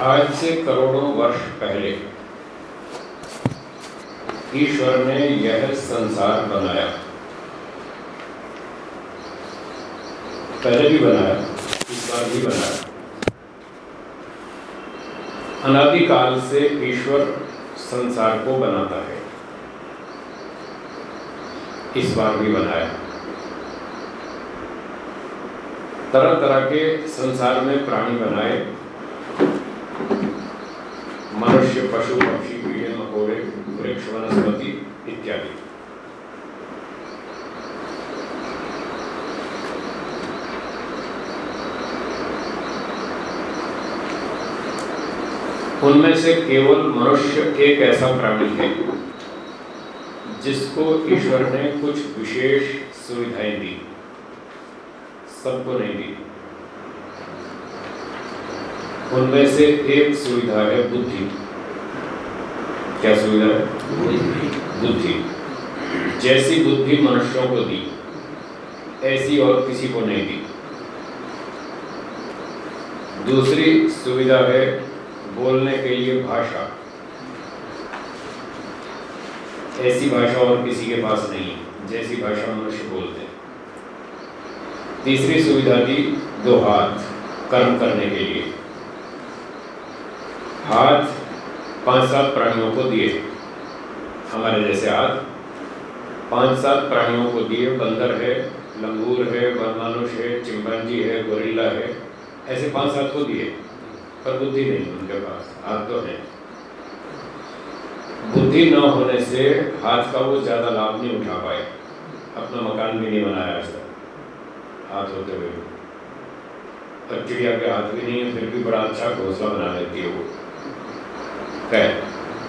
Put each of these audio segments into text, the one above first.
आज से करोड़ों वर्ष पहले ईश्वर ने यह संसार बनाया। पहले भी बनाया, इस बार भी बनाया। अनादिकाल से ईश्वर संसार को बनाता है। इस बार भी बनाया। तरह तरह के संसार में प्राणी बनाए मनुष्य पशु पक्षी कीड़े मकोड़े वृक्ष वनस्पति इत्यादि। उनमें से केवल मनुष्य एक ऐसा प्राणी है? जिसको ईश्वर ने कुछ विशेष सुविधाएँ दी, सबको नहीं दी। उनमें से एक सुविधा है बुद्धि। क्या सुविधा है? बुद्धि। जैसी बुद्धि मनुष्यों को दी ऐसी और किसी को नहीं दी। दूसरी सुविधा है बोलने के लिए भाषा। ऐसी भाषा और किसी के पास नहीं जैसी भाषा मनुष्य बोलते हैं। तीसरी सुविधा दी दो हाथ कर्म करने के लिए। हाथ पाँच सात प्राणियों को दिए। हमारे जैसे हाथ पाँच सात प्राणियों को दिए। बंदर है, लंगूर है वनमानुष है, चिंपांजी है, गोरिल्ला है, ऐसे पाँच सात को दिए। पर बुद्धि नहीं उनके पास हाथ तो है। बुद्धि न होने से हाथ का वो ज़्यादा लाभ नहीं उठा पाए। अपना मकान भी नहीं बनाया ऐसा हाथ होते हुए। और चिड़िया के हाथ भी नहीं है, फिर भी बड़ा अच्छा घोंसला बना लेती है वो। कह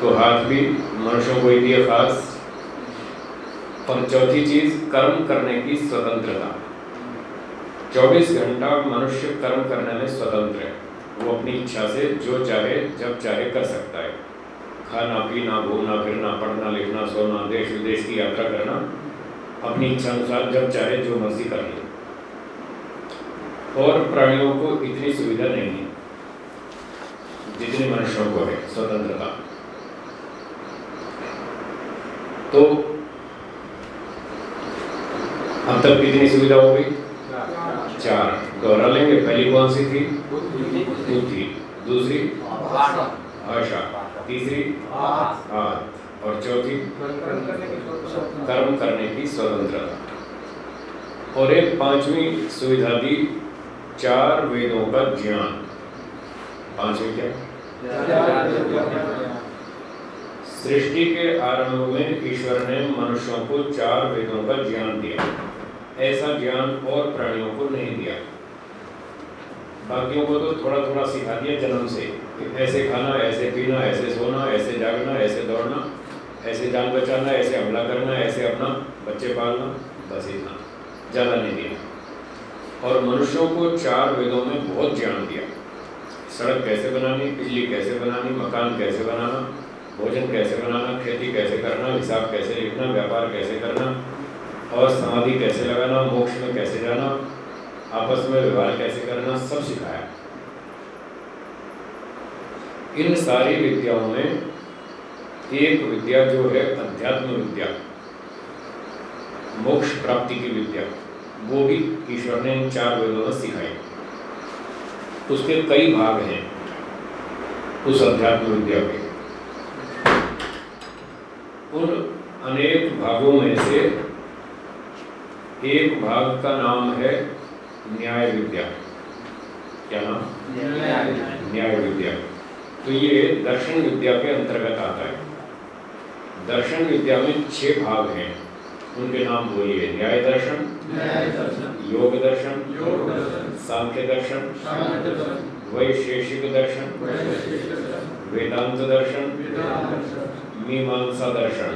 तो हाथ भी मनुष्यों को ही खास। और चौथी चीज़, कर्म करने की स्वतंत्रता। 24 घंटा मनुष्य कर्म करने में स्वतंत्र है। वो अपनी इच्छा से जो चाहे, जब चाहे कर सकता है। खाना, पीना, घूमना, फिरना, पढ़ना, लिखना, सोना, देश, विदेश की यात्रा करना, अपनी इच्छा अनुसार जब चाहे, जो मर्ज़ी कर ले। और प्राणियों को इतनी सुविधा नहीं है। जितनी मनुष्यों को है स्वतंत्रता। तो अब तक कितनी सुविधा हो गई? चार। दोहरा लेंगे पहली कौन सी थी? बुद्धि। दूसरी? भाषा। तीसरी? हाथ। और चौथी? कर्म करने की स्वतंत्रता। और एक पांचवी सुविधा दी चार वेदों का ज्ञान। पांचवी क्या? सृष्टि के आरंभ में ईश्वर ने मनुष्यों को चार वेदों का ज्ञान दिया। ऐसा ज्ञान और प्राणियों को नहीं दिया। बाकियों को तो थोड़ा थोड़ा सिखा दिया जन्म से ऐसे खाना, ऐसे पीना, ऐसे सोना, ऐसे जागना, ऐसे दौड़ना, ऐसे जान बचाना, ऐसे हमला करना, ऐसे अपना बच्चे पालना, बस इतना। ज़्यादा नहीं दिया। और मनुष्यों को चार वेदों में बहुत ज्ञान दिया। सड़क कैसे बनानी, बिजली कैसे बनानी, मकान कैसे बनाना, भोजन कैसे बनाना, खेती कैसे करना, हिसाब कैसे लिखना, व्यापार कैसे करना, और समाधि कैसे लगाना, मोक्ष में कैसे जाना, आपस में व्यवहार कैसे करना, सब सिखाया। इन सारी विद्याओं में एक विद्या जो है, अध्यात्म विद्या, मोक्ष प्राप्ति की विद्या, वो भी ईश्वर ने इन चार वेदों में सिखाई। उसके कई भाग हैं उस अध्यात्म विद्या के। उन अनेक भागों में से एक भाग का नाम है न्याय विद्या। क्या नाम? न्याय विद्या। तो ये दर्शन विद्या के अंतर्गत आता है। दर्शन विद्या में छह भाग हैं। उनके नाम बोलिए न्याय दर्शन योग दर्शन सांख्य दर्शन वैशेषिक दर्शन वेदांत दर्शन। मीमांसा दर्शन।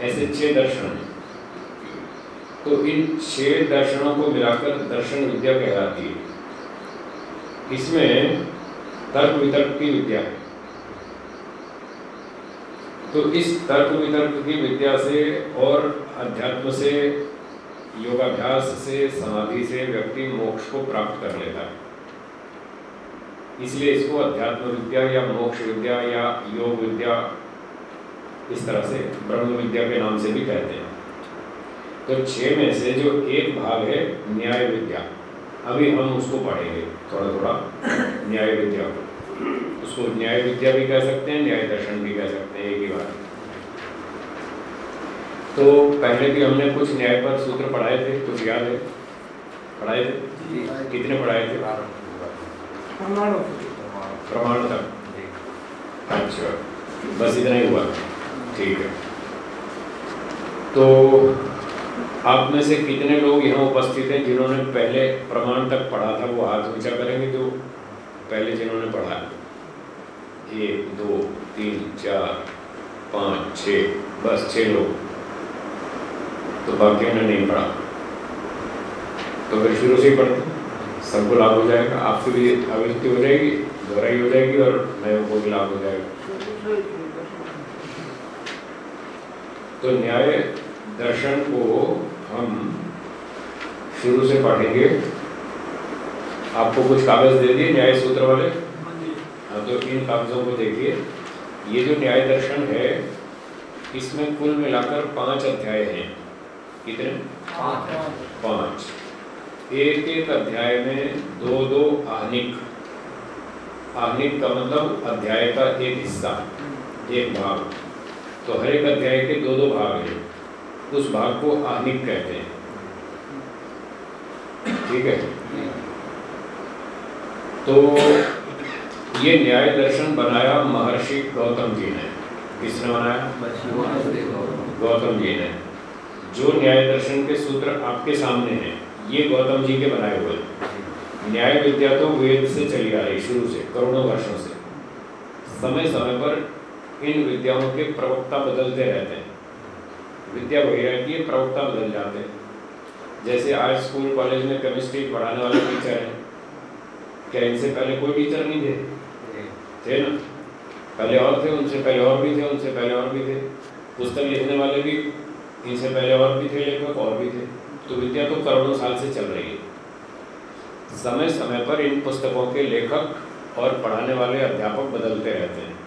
ऐसे छह दर्शन। तो इन छह दर्शनों को मिलाकर दर्शन विद्या कहलाती है। इसमें तर्क वितर्क की विद्या है। तो इस तर्क वितर्क की विद्या से और अध्यात्म से योगाभ्यास से, समाधि से व्यक्ति मोक्ष को प्राप्त कर लेता है। इसलिए इसको अध्यात्म विद्या या मोक्ष विद्या या योग विद्या इस तरह से ब्रह्म विद्या के नाम से भी कहते हैं। तो छह में से जो एक भाग है, न्याय विद्या। अभी हम उसको पढ़ेंगे थोड़ा थोड़ा न्याय विद्या उसको न्याय विद्या भी कह सकते हैं, न्याय दर्शन भी कह सकते हैं, एक ही बात। तो पहले भी हमने कुछ न्याय पर सूत्र पढ़ाए थे कुछ याद है? पढ़ाए थे? कितने पढ़ाए थे? प्रमाण तक अच्छा बस इतना ही हुआ। ठीक है। तो आप में से कितने लोग यहाँ उपस्थित हैं जिन्होंने पहले प्रमाण तक पढ़ा था? वो हाथ ऊँचा करेंगे जो पहले जिन्होंने पढ़ा एक दो तीन चार पाँच छ बस छः लोग। तो बाकियों ने नहीं पढ़ा। तो फिर शुरू से ही पढ़ते सबको लाभ हो जाएगा। आपकी भी आवृत्ति हो जाएगी, दोहराई हो जाएगी और नए को भी लाभ हो जाएगा। तो न्याय दर्शन को हम शुरू से पढ़ेंगे। आपको कुछ कागज़ दे दिए, न्याय सूत्र वाले? हाँ तो इन कागजों को देखिए। ये जो न्याय दर्शन है, इसमें कुल मिलाकर पाँच अध्याय हैं। कितने? पाँच। एक एक अध्याय में दो दो आहनिक आहनिक का मतलब अध्याय का एक हिस्सा एक भाग। तो हर एक अध्याय के दो दो भाग हैं। उस भाग को आहनिक कहते हैं। ठीक है? तो ये न्याय दर्शन बनाया महर्षि गौतम जी ने। किसने बनाया? गौतम जी ने। जो न्याय दर्शन के सूत्र आपके सामने हैं, ये गौतम जी के बनाए हुए हैं। न्याय विद्या तो वेद से चली आ रही, शुरू से, करोड़ों वर्षों से। समय समय पर इन विद्याओं के प्रवक्ता बदलते रहते हैं। विद्या वही रहती है प्रवक्ता बदल जाते हैं। जैसे आज स्कूल, कॉलेज में केमिस्ट्री पढ़ाने वाले टीचर हैं। क्या इनसे पहले कोई टीचर नहीं थे? थे ना। पहले और थे, उनसे पहले और भी थे, उनसे पहले और भी थे। पुस्तक लिखने वाले भी इनसे पहले और भी थे लेखक और भी थे? तो विद्या तो करोड़ों साल से चल रही है। समय समय पर इन पुस्तकों के लेखक और पढ़ाने वाले अध्यापक बदलते रहते हैं।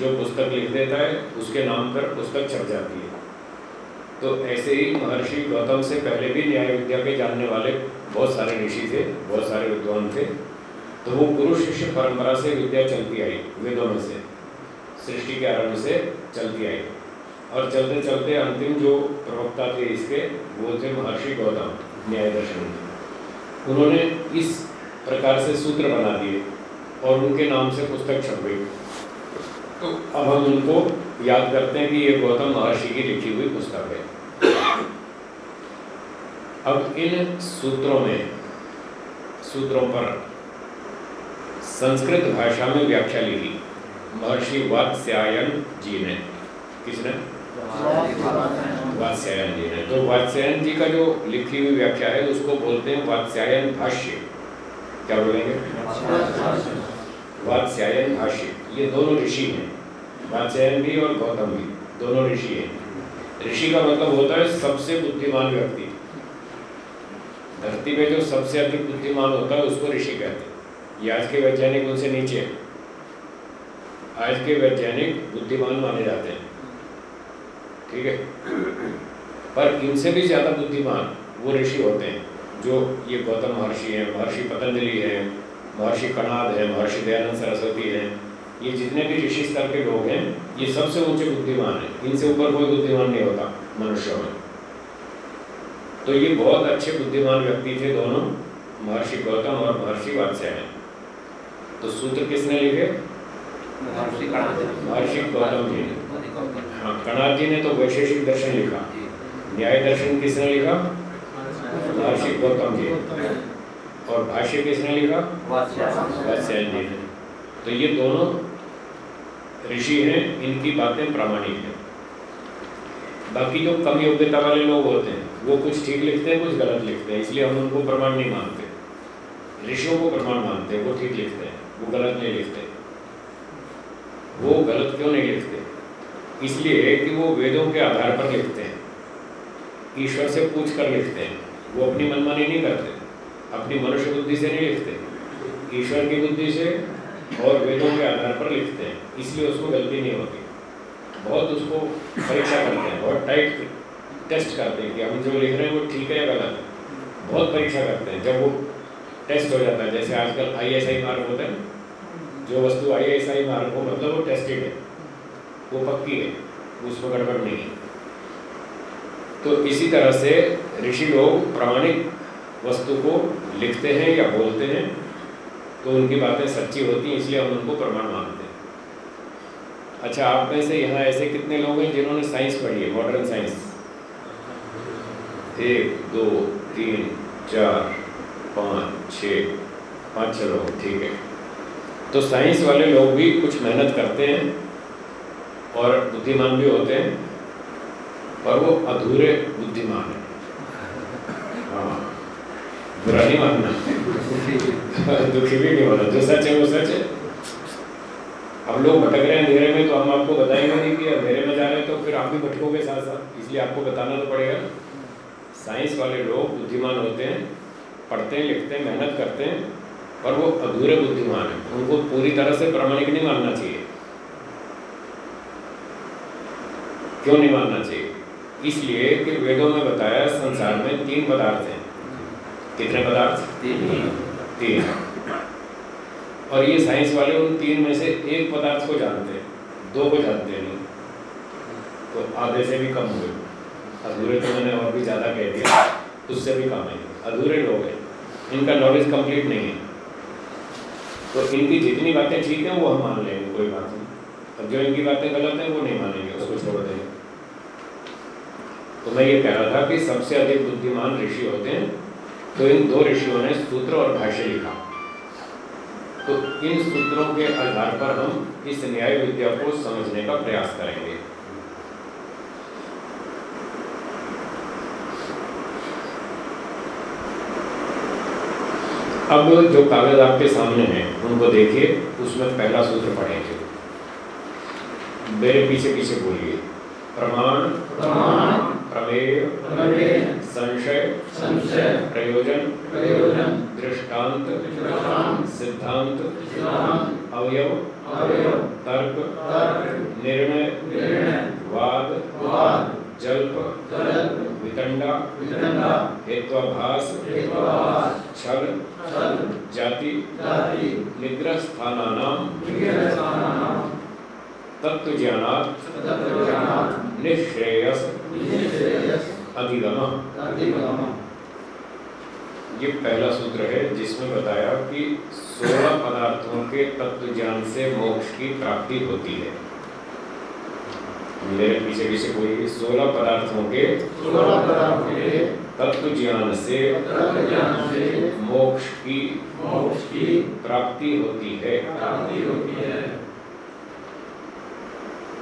जो पुस्तक लिख देता है, उसके नाम पर पुस्तक छप जाती है। तो ऐसे ही महर्षि गौतम से पहले भी न्याय विद्या के जानने वाले बहुत सारे ऋषि थे, बहुत सारे विद्वान थे। तो वो गुरु शिष्य परंपरा से विद्या चलती आई, वेदों में से, सृष्टि के आरंभ से चलती आई। और चलते चलते अंतिम जो प्रवक्ता थे इसके, वो थे महर्षि गौतम न्याय दर्शन उन्होंने इस प्रकार से सूत्र बना दिए और उनके नाम से पुस्तक छप। गई तो अब हम उनको याद करते हैं कि ये गौतम महर्षि की लिखी हुई पुस्तक है। अब इन सूत्रों में, सूत्रों पर संस्कृत भाषा में व्याख्या लिखी। महर्षि वात्स्यायन जी ने। किसने? वात्स्यायन जी ने। तो वात्स्यायन जी का जो लिखी हुई व्याख्या है, उसको बोलते हैं वात्स्यायन भाष्य। क्या बोलेंगे? वात्स्यायन भाष्य। ये दोनों ऋषि हैं। वात्स्यायन भी और गौतम भी। दोनों ऋषि हैं। ऋषि का मतलब होता है सबसे बुद्धिमान व्यक्ति। धरती पे जो सबसे अधिक बुद्धिमान होता है, उसको ऋषि कहते हैं। ये आज के वैज्ञानिक उनसे नीचे आज के वैज्ञानिक बुद्धिमान माने जाते हैं। ठीक है? पर इनसे भी ज़्यादा बुद्धिमान वो ऋषि होते हैं जो ये गौतम महर्षि हैं महर्षि पतंजलि हैं महर्षि कणाद हैं महर्षि दयानंद सरस्वती हैं। ये जितने भी ऋषि स्तर के लोग हैं ये सबसे ऊँचे बुद्धिमान हैं। इनसे ऊपर कोई बुद्धिमान नहीं होता मनुष्यों में। तो ये बहुत अच्छे बुद्धिमान व्यक्ति थे दोनों महर्षि गौतम और महर्षि वात्स्यायन तो सूत्र किसने लिखे? महर्षि गौतम जी ने। हाँ कणाद जी ने तो वैशेषिक दर्शन लिखा। न्याय दर्शन किसने लिखा? महर्षि गौतम जी। और भाष्य किसने लिखा? वात्स्यायन जी ने। तो ये दोनों ऋषि हैं, इनकी बातें प्रामाणिक हैं। बाकी जो कम योग्यता वाले लोग होते हैं, वो कुछ ठीक लिखते हैं, कुछ गलत लिखते हैं, इसलिए हम उनको प्रमाण नहीं मानते। ऋषियों को प्रमाण मानते हैं, वो ठीक लिखते हैं, वो गलत नहीं लिखते। वो गलत क्यों नहीं लिखते? इसलिए कि वो वेदों के आधार पर लिखते हैं। ईश्वर से पूछ कर लिखते हैं। वो अपनी मनमानी नहीं करते। अपनी मनुष्य बुद्धि से नहीं लिखते। ईश्वर की बुद्धि से और वेदों के आधार पर लिखते हैं। इसलिए उसको गलती नहीं होती। बहुत उसको परीक्षा करते हैं। बहुत टाइट टेस्ट करते हैं कि हम जो लिख रहे हैं वो ठीक है या गलत है। बहुत परीक्षा करते हैं। जब वो टेस्ट हो जाता है, जैसे आजकल आई एस आई मार्क होता है जो वस्तु आई एस आई मार्क हो मतलब वो टेस्टेड है। वो पक्की है उसमें गड़बड़ नहीं है। तो इसी तरह से ऋषि लोग प्रामाणिक वस्तु को लिखते हैं या बोलते हैं तो उनकी बातें सच्ची होती हैं, इसलिए हम उनको प्रमाण मानते हैं। अच्छा आप में से यहाँ ऐसे कितने लोग हैं जिन्होंने साइंस पढ़ी है मॉडर्न साइंस एक, दो, तीन, चार, पाँच, छ, पाँच लोग, ठीक है। तो साइंस वाले लोग भी कुछ मेहनत करते हैं और बुद्धिमान भी होते हैं, पर वो अधूरे बुद्धिमान है। हाँ। बुरा नहीं मानना। दुखी भी नहीं होना। जो सच है, वो सच है। अब लोग भटक रहे हैं अंधेरे में तो हम आपको बताएँगे नहीं कि अंधेरे में जा रहे हैं तो फिर आप भी भटकोगे साथ साथ इसलिए आपको बताना तो पड़ेगा। साइंस वाले लोग बुद्धिमान होते हैं, पढ़ते हैं, लिखते हैं, मेहनत करते हैं, पर वो अधूरे बुद्धिमान हैं। उनको पूरी तरह से प्रमाणिक नहीं मानना चाहिए। क्यों नहीं मानना चाहिए? इसलिए कि वेदों में बताया संसार में तीन पदार्थ हैं। कितने पदार्थ? तीन। तीन। और ये साइंस वाले उन तीन में से एक पदार्थ को जानते हैं दो को जानते हैं। नहीं तो आधे से भी कम हुए अधूरे तो मैंने और भी ज़्यादा कह दिया उससे भी कम है। अधूरे लोग हैं। इनका नॉलेज कंप्लीट नहीं है। तो इनकी जितनी बातें ठीक हैं वो हम मान लेंगे कोई बात नहीं। अब जो इनकी बातें गलत हैं वो नहीं मानेंगे उसको छोड़ देंगे। तो मैं ये कह रहा था कि सबसे अधिक बुद्धिमान ऋषि होते हैं तो इन दो ऋषियों ने सूत्र और भाष्य लिखा। तो इन सूत्रों के आधार पर हम इस न्याय विद्या को समझने का प्रयास करेंगे। अब जो कागज़ आपके सामने हैं, उनको देखिए, उसमें पहला सूत्र पढ़ेंगे। मेरे पीछे पीछे बोलिए। प्रमाण। प्रमाण। प्रमेय संशय संशय प्रयोजन प्रयोजन दृष्टांत सिद्धांत अवयव अवयव तर्क तर्क निर्णय निर्णय वाद वाद जल्प वितंडा हेत्वाभास छल छल जाति जाति निग्रह स्थानानाम तत्व ज्ञानात् निश्रेयस अधिगम ये पहला सूत्र है जिसमें बताया कि सोलह पदार्थों के तत्व ज्ञान से मोक्ष की प्राप्ति होती है। मेरे पीछे पीछे कोई सोलह पदार्थों के सोलह पदार्थों के तत्व ज्ञान से ज्ञान से मोक्ष की मोक्ष की प्राप्ति होती है। प्राप्ति होती है।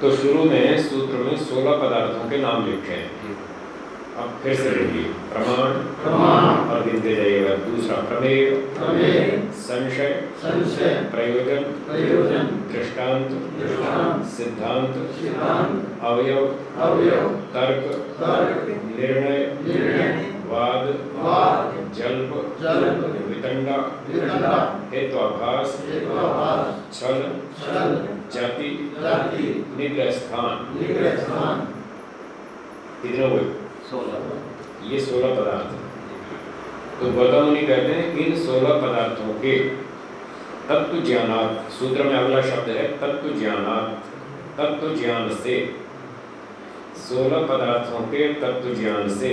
तो शुरू में सूत्र में सोलह पदार्थों के नाम लिखे हैं। अब फिर से देखिए। प्रमाण प्रमाण। और गिनते जाइएगा दूसरा प्रमेय। प्रमेय। संशय संशय। प्रयोजन प्रयोजन। दृष्टांत दृष्टांत। सिद्धांत सिद्धांत। अवयव अवयव। तर्क तर्क। निर्णय। निर्णय। वाद वाद जल्प जल्प वितंडा वितंडा हेत्वाभास हेत्वाभास छल छल जाति जाति निग्रह स्थान निग्रह स्थान कितने हुए ये सोलह पदार्थ तो गौतम मुनि कहते हैं इन सोलह पदार्थों के तत्व ज्ञानात् सूत्र में अगला शब्द है तत्व ज्ञानात् तत्व ज्ञान से सोलह पदार्थों के तत्व ज्ञान से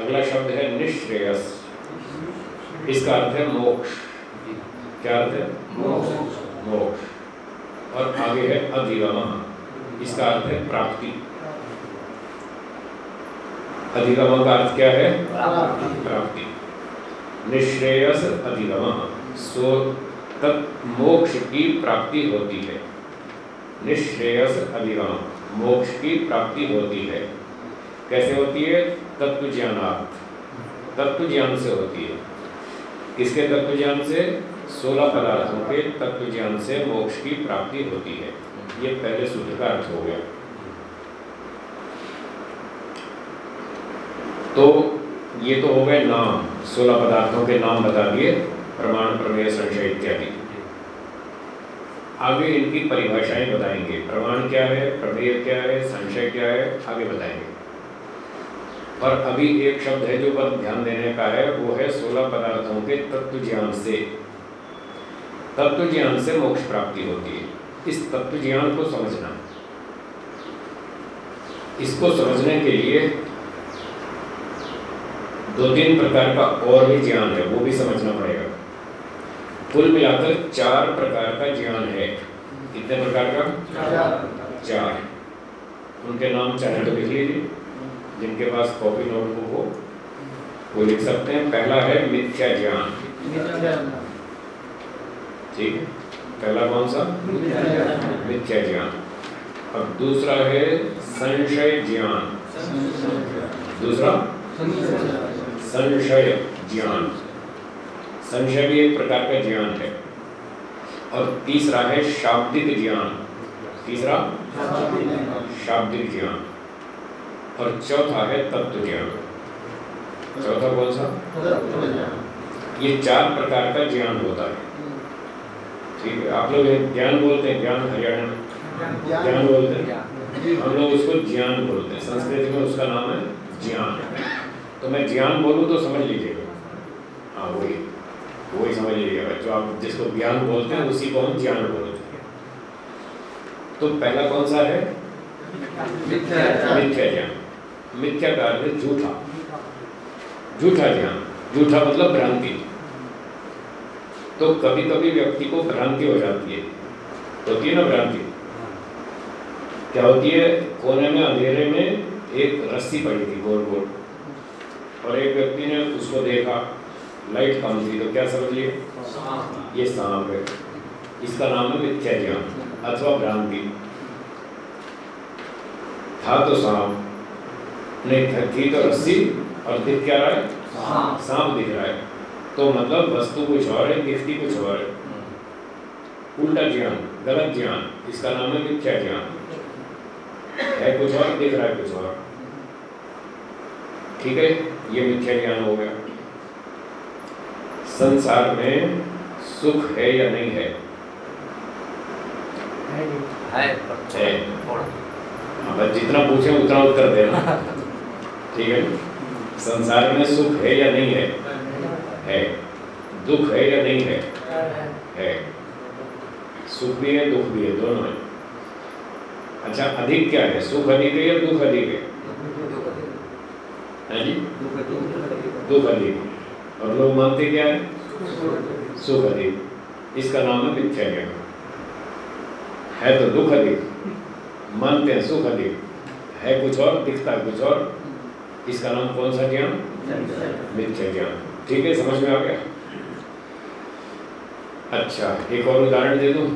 अगला शब्द है निश्रेयस। इसका अर्थ है मोक्ष। क्या अर्थ है? मोक्ष। मोक्ष। और आगे है अधिगम इसका अर्थ है प्राप्ति। अधिगम का अर्थ क्या है? प्राप्ति। निश्रेयस अधिगम सो तत् मोक्ष की प्राप्ति होती है। निश्रेयस अधिगम मोक्ष की प्राप्ति होती है। कैसे होती है? तत्व ज्ञानार्थ तत्व ज्ञान से होती है। किसके तत्व ज्ञान से? सोलह पदार्थों के तत्व ज्ञान से मोक्ष की प्राप्ति होती है। ये पहले सूत्र का अर्थ हो गया। तो ये तो हो गए नाम। सोलह पदार्थों के नाम बता दिए, प्रमाण, प्रमेय, संशय इत्यादि। आगे इनकी परिभाषाएँ बताएँगे। प्रमाण क्या है, प्रमेय क्या है, संशय क्या है, आगे बताएँगे। पर अभी एक शब्द है जो पर ध्यान देने का है वो है सोलह पदार्थों के तत्व ज्ञान से। तत्व ज्ञान से मोक्ष प्राप्ति होती है। इस तत्व ज्ञान को समझना। इसको समझने के लिए दो तीन प्रकार का और भी ज्ञान है वो भी समझना पड़ेगा। कुल मिलाकर चार प्रकार का ज्ञान है। कितने प्रकार का? चार। उनके नाम चाहे तो लिख लीजिए। जिनके पास कॉपी नोटबुक हो वो लिख सकते हैं। पहला है मिथ्या ज्ञान। ठीक है? पहला कौन सा? मिथ्या ज्ञान। अब दूसरा है संशय ज्ञान। दूसरा? संशय ज्ञान। संशय भी एक प्रकार का ज्ञान है। और तीसरा है शाब्दिक ज्ञान। तीसरा? शाब्दिक ज्ञान। और चौथा है तत्व ज्ञान चौथा कौन सा? ये चार प्रकार का ज्ञान होता है। ठीक है आप लोग ज्ञान बोलते हैं ज्ञान हरियाणा ज्ञान। बोलते हैं? हम लोग उसको ज्ञान बोलते हैं। संस्कृत में उसका नाम है ज्ञान। तो मैं ज्ञान बोलूँ तो समझ लीजिएगा। हाँ वही। वही समझ लीजिएगा बच्चों आप जिसको ज्ञान बोलते हैं उसी को हम ज्ञान बोलते हैं। तो पहला कौन सा है? मिथ्या ज्ञान। मिथ्या का अर्थ है झूठा झूठा ज्ञान झूठा मतलब भ्रांति तो कभी कभी व्यक्ति को भ्रांति हो जाती है। होती है ना भ्रांति क्या होती है? कोने में, अंधेरे में एक रस्सी पड़ी थी गोल गोल। और एक व्यक्ति ने उसको देखा, लाइट कम थी तो क्या समझ लिए? ये सांप है। इसका नाम है मिथ्या ज्ञान अथवा भ्रांति था तो सांप नहीं थी तो रस्सी और दिख क्या रहा है? सांप दिख रहा है। तो मतलब वस्तु कुछ और है दिखती कुछ और है। उल्टा ज्ञान गलत ज्ञान इसका नाम है मिथ्या ज्ञान। है कुछ और दिख रहा है कुछ और। ठीक है ये मिथ्या ज्ञान हो गया। संसार में सुख है या नहीं है? है, है। हाँ, जितना पूछे उतना उत्तर देना। ठीक है? संसार में सुख है या नहीं है? है। दुख है या नहीं है? है। सुख भी है, दुख भी है, दोनों है। अच्छा अधिक क्या है? सुख अधिक है या दुख अधिक है? जी? दुख अधिक। और लोग मानते क्या है? सुख अधिक। इसका नाम है मिथ्या ज्ञान है तो दुख अधिक। मानते हैं सुख अधिक। है कुछ और, दिखता है कुछ और। इसका नाम कौन सा ज्ञान? मिथ्या ज्ञान। ठीक है समझ में आ गया? अच्छा एक और उदाहरण दे दूँ?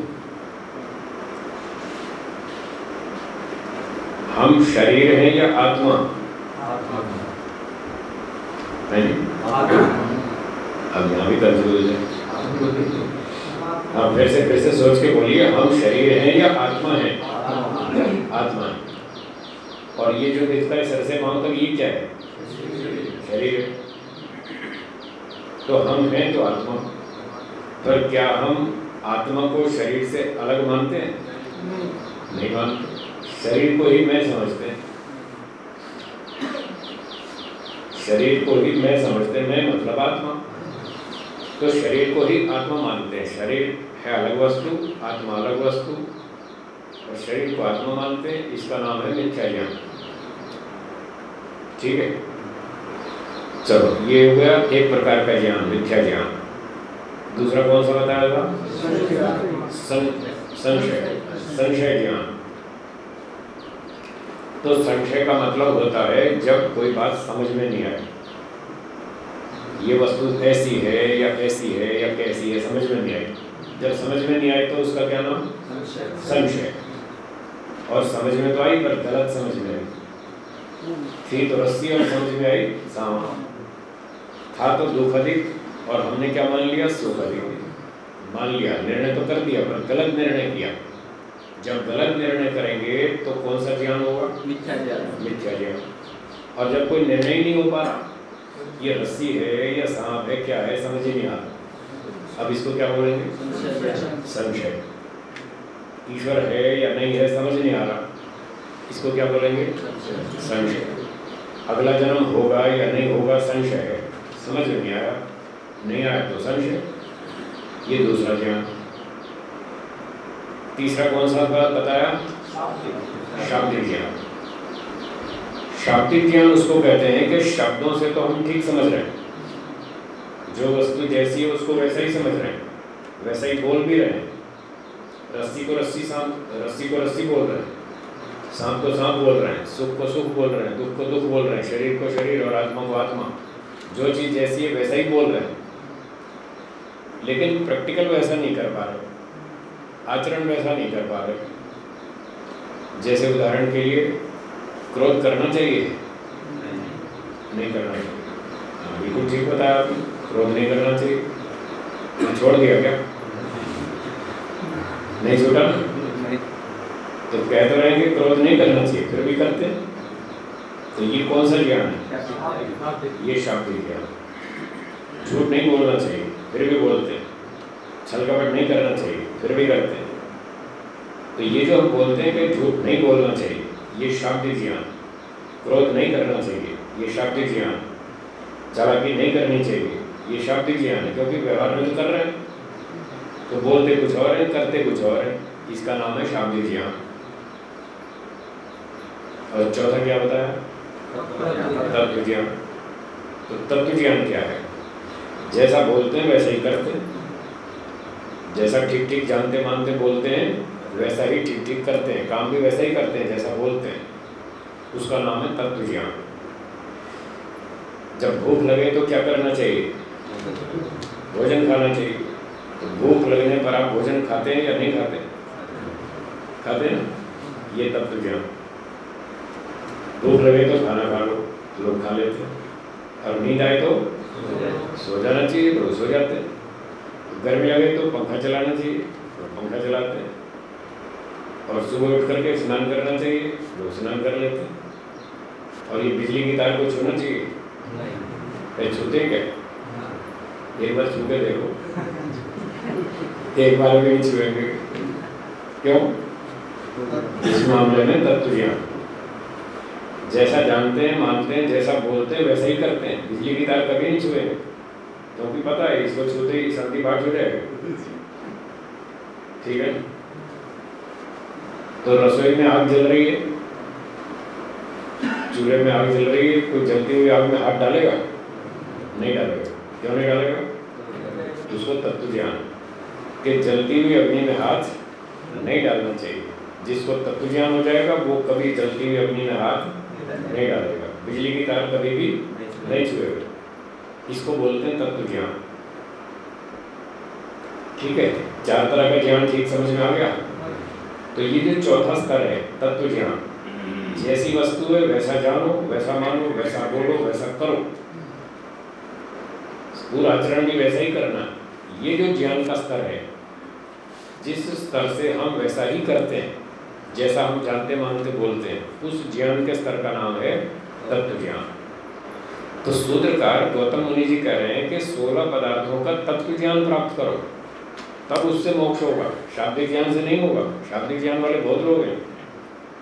हम शरीर हैं या आत्मा? अब यहाँ भी कंफ्यूज है। हाँ फिर से फिर से सोच के बोलिए हम शरीर हैं या आत्मा है? आत्मा है। और ये जो दिखता है सर से पाँव तक ये क्या है? शरीर तो हम हैं तो आत्मा। पर क्या हम आत्मा को शरीर से अलग मानते हैं? नहीं मानते। शरीर को ही मैं समझते हैं। शरीर को ही मैं समझते हैं, मैं मतलब आत्मा। तो शरीर को ही आत्मा मानते हैं। शरीर है अलग वस्तु, आत्मा अलग वस्तु। और शरीर को आत्मा मानते हैं इसका नाम है मिथ्या ज्ञान ठीक है? चलो ये हो गया एक प्रकार का ज्ञान मिथ्या ज्ञान दूसरा कौन सा बताया था? संशय। संशय ज्ञान। तो संशय का मतलब होता है जब कोई बात समझ में नहीं आए ये वस्तु ऐसी है या ऐसी है या कैसी है समझ में नहीं आई। जब समझ में नहीं आई तो उसका क्या नाम? संशय। और समझ में तो आई पर गलत समझ में आई। थी तो रस्सी और समझ में आई सांप था तो दुख अधिक और हमने क्या मान लिया? सुख अधिक। मान लिया निर्णय तो कर दिया पर गलत निर्णय किया। जब गलत निर्णय करेंगे तो कौन सा ज्ञान होगा? मिथ्या ज्ञान। मिथ्या ज्ञान। और जब कोई निर्णय ही नहीं हो पा रहा ये रस्सी है या सांप है क्या है समझ ही नहीं आता। अब इसको क्या बोलेंगे? संशय। ईश्वर है या नहीं है, समझ नहीं आ रहा। इसको क्या बोलेंगे? संशय। अगला जन्म होगा या नहीं होगा, संशय है। समझ में नहीं आया? नहीं आया तो संशय। ये दूसरा ज्ञान। तीसरा कौन सा बात बताया? शाब्दिक ज्ञान। शाब्दिक ज्ञान उसको कहते हैं कि शब्दों से तो हम ठीक समझ रहे हैं। जो वस्तु जैसी है उसको वैसा ही समझ रहे हैं। वैसा ही बोल भी रहे हैं। रस्सी को रस्सी सांप रस्सी को रस्सी बोल रहे हैं। सांप को सांप बोल रहे हैं सुख को सुख बोल रहे हैं दुख को दुख बोल रहे हैं शरीर को शरीर और आत्मा को आत्मा। जो चीज़ जैसी है वैसा ही बोल रहे हैं। लेकिन प्रैक्टिकल वैसा नहीं कर पा रहे। आचरण वैसा नहीं कर पा रहे। जैसे उदाहरण के लिए क्रोध करना चाहिए। नहीं करना चाहिए। हाँ, बिल्कुल ठीक बताया आपने क्रोध नहीं करना चाहिए। छोड़ दिया क्या? नहीं छोटा तो कह तो रहेंगे क्रोध नहीं करना चाहिए फिर भी करते तो ये कौन सा ज्ञान है? ये शाब्दिक ज्ञान। झूठ नहीं बोलना चाहिए फिर भी बोलते छल कपट नहीं करना चाहिए फिर भी करते तो ये जो हम बोलते हैं कि झूठ नहीं बोलना चाहिए ये शाब्दिक ज्ञान। क्रोध नहीं करना चाहिए ये शाब्दिक ज्ञान। चालाकी नहीं करनी चाहिए ये शाब्दिक ज्ञान है क्योंकि व्यवहार में तो कर रहे हैं। तो बोलते कुछ और है, करते कुछ और है। इसका नाम है शाब्दिक ज्ञान और चौथा क्या बताया? तत्व ज्ञान। तो तत्व ज्ञान क्या है? जैसा बोलते हैं, वैसे ही करते हैं। जैसा ठीक ठीक जानते मानते बोलते हैं, वैसा ही ठीक ठीक करते हैं। काम भी वैसा ही करते हैं, जैसा बोलते हैं। उसका नाम है तत्व ज्ञान। जब भूख लगे तो क्या करना चाहिए? भोजन खाना चाहिए। भूख लगने पर आप भोजन खाते हैं या नहीं खाते? खाते हैं? ये तत्व ज्ञान भूख लगे तो खाना खा लो लोग खा लेते हैं। और नींद आए तो सो जाना चाहिए तो सो जाते हैं। गर्मी लगे तो पंखा चलाना चाहिए तो पंखा चलाते हैं। और सुबह उठ करके स्नान करना चाहिए लोग स्नान कर लेते हैं। और ये बिजली की तार को छूना चाहिए? नहीं। छूते क्या? एक बार छू के देखो। एक बार भी नहीं छुएँगे। क्यों? इस मामले में तत्व जैसा जानते हैं, मानते हैं, जैसा बोलते हैं, वैसा ही करते हैं। बिजली की तार कभी नहीं छुएँगे। क्योंकि तो पता है, इसको छूते ही शांति पाठ हो जाएगा। ठीक है? तो रसोई में आग जल रही है। चूल्हे में आग जल रही है। कोई जलती हुई आग में हाथ डालेगा? नहीं डालेगा। क्यों नहीं डालेगा? उसको तत्व ज्ञान। कि जलती हुई अग्नि में हाथ नहीं डालना चाहिए। जिसको तत्व ज्ञान हो जाएगा, वो कभी जलती हुई अग्नि में हाथ नहीं डालेगा। बिजली की तार कभी भी नहीं छुएगा। इसको बोलते हैं तत्व ज्ञान। ठीक है? चार तरह का ज्ञान ठीक समझ में आ गया? तो ये जो चौथा स्तर है, तत्व ज्ञान। जैसी वस्तु है, वैसा जानो, वैसा मानो, वैसा बोलो, वैसा करो। पूरा आचरण भी वैसा ही करना। ये जो ज्ञान का स्तर है जिस स्तर से हम वैसा ही करते हैं, जैसा हम जानते, मानते, बोलते हैं, उस ज्ञान के स्तर का नाम है तत्व ज्ञान। तो सूत्रकार गौतम मुनि जी कह रहे हैं कि सोलह पदार्थों का तत्व ज्ञान प्राप्त करो। तब उससे मोक्ष होगा। शाब्दिक ज्ञान से नहीं होगा। शाब्दिक ज्ञान वाले बहुत लोग हैं।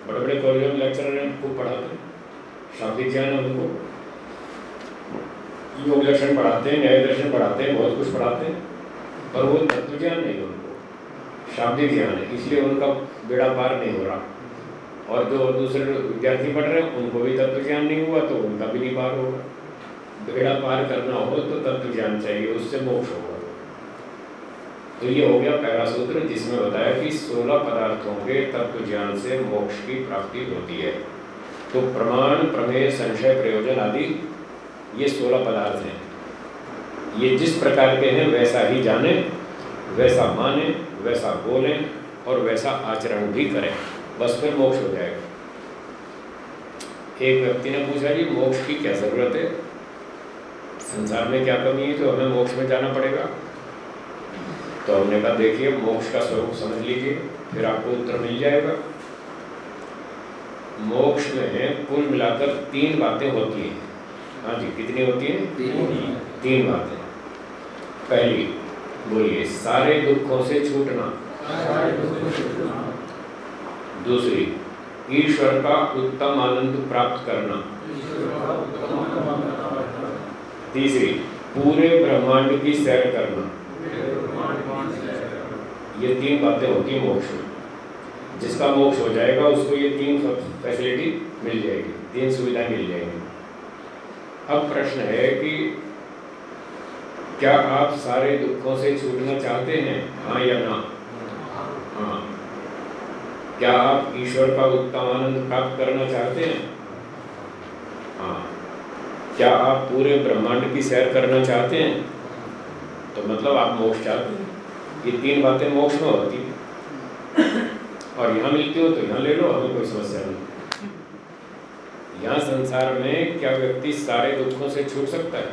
बड़े बड़े कॉलेजों में लेक्चर हैं, खूब पढ़ाते हैं। शाब्दिक ज्ञान उनको। योग दर्शन पढ़ाते हैं, न्याय दर्शन पढ़ाते हैं, बहुत कुछ पढ़ाते हैं, पर वो तत्व ज्ञान नहीं होता। शाब्दिक ज्ञान है इसलिए उनका बेड़ा पार नहीं हो रहा। और जो दूसरे विद्यार्थी पढ़ रहे हैं, उनको भी तत्व ज्ञान नहीं हुआ तो उनका भी नहीं पार होगा। बेड़ा पार करना हो तो तत्व ज्ञान चाहिए, उससे मोक्ष होगा। तो ये हो गया पहला सूत्र, जिसमें बताया कि सोलह पदार्थों के तत्व ज्ञान से मोक्ष की प्राप्ति होती है। तो प्रमाण, प्रमेय, संशय, प्रयोजन आदि, ये सोलह पदार्थ हैं। ये जिस प्रकार के हैं, वैसा ही जाने, वैसा माने वैसा बोलें और वैसा आचरण भी करें। बस फिर मोक्ष हो जाएगा। एक व्यक्ति ने पूछा जी मोक्ष की क्या ज़रूरत है? संसार में क्या कमी है तो हमें मोक्ष में जाना पड़ेगा? तो हमने कहा देखिए मोक्ष का स्वरूप समझ लीजिए फिर आपको उत्तर मिल जाएगा। मोक्ष में कुल मिलाकर तीन बातें होती हैं। हाँ जी कितनी होती हैं? तीन, तीन बातें। पहली बोलिए सारे दुखों से छूटना। दूसरी ईश्वर का उत्तम आनंद प्राप्त करना। तीसरी पूरे ब्रह्मांड की सैर करना। ये तीन बातें होती मोक्ष। में जिसका मोक्ष हो जाएगा उसको ये तीन फैसिलिटी मिल जाएगी तीन सुविधाएँ मिल जाएँगी। अब प्रश्न है कि क्या आप सारे दुखों से छूटना चाहते हैं? हाँ या ना? हाँ। क्या आप ईश्वर का उत्तम आनंद प्राप्त करना चाहते हैं? हाँ। क्या आप पूरे ब्रह्मांड की सैर करना चाहते हैं? तो मतलब आप मोक्ष चाहते हैं। ये तीन बातें मोक्ष में होती हैं। और यहाँ मिलती हो तो यहाँ ले लो, हमें कोई समस्या नहीं। यहाँ संसार में क्या व्यक्ति सारे दुखों से छूट सकता है?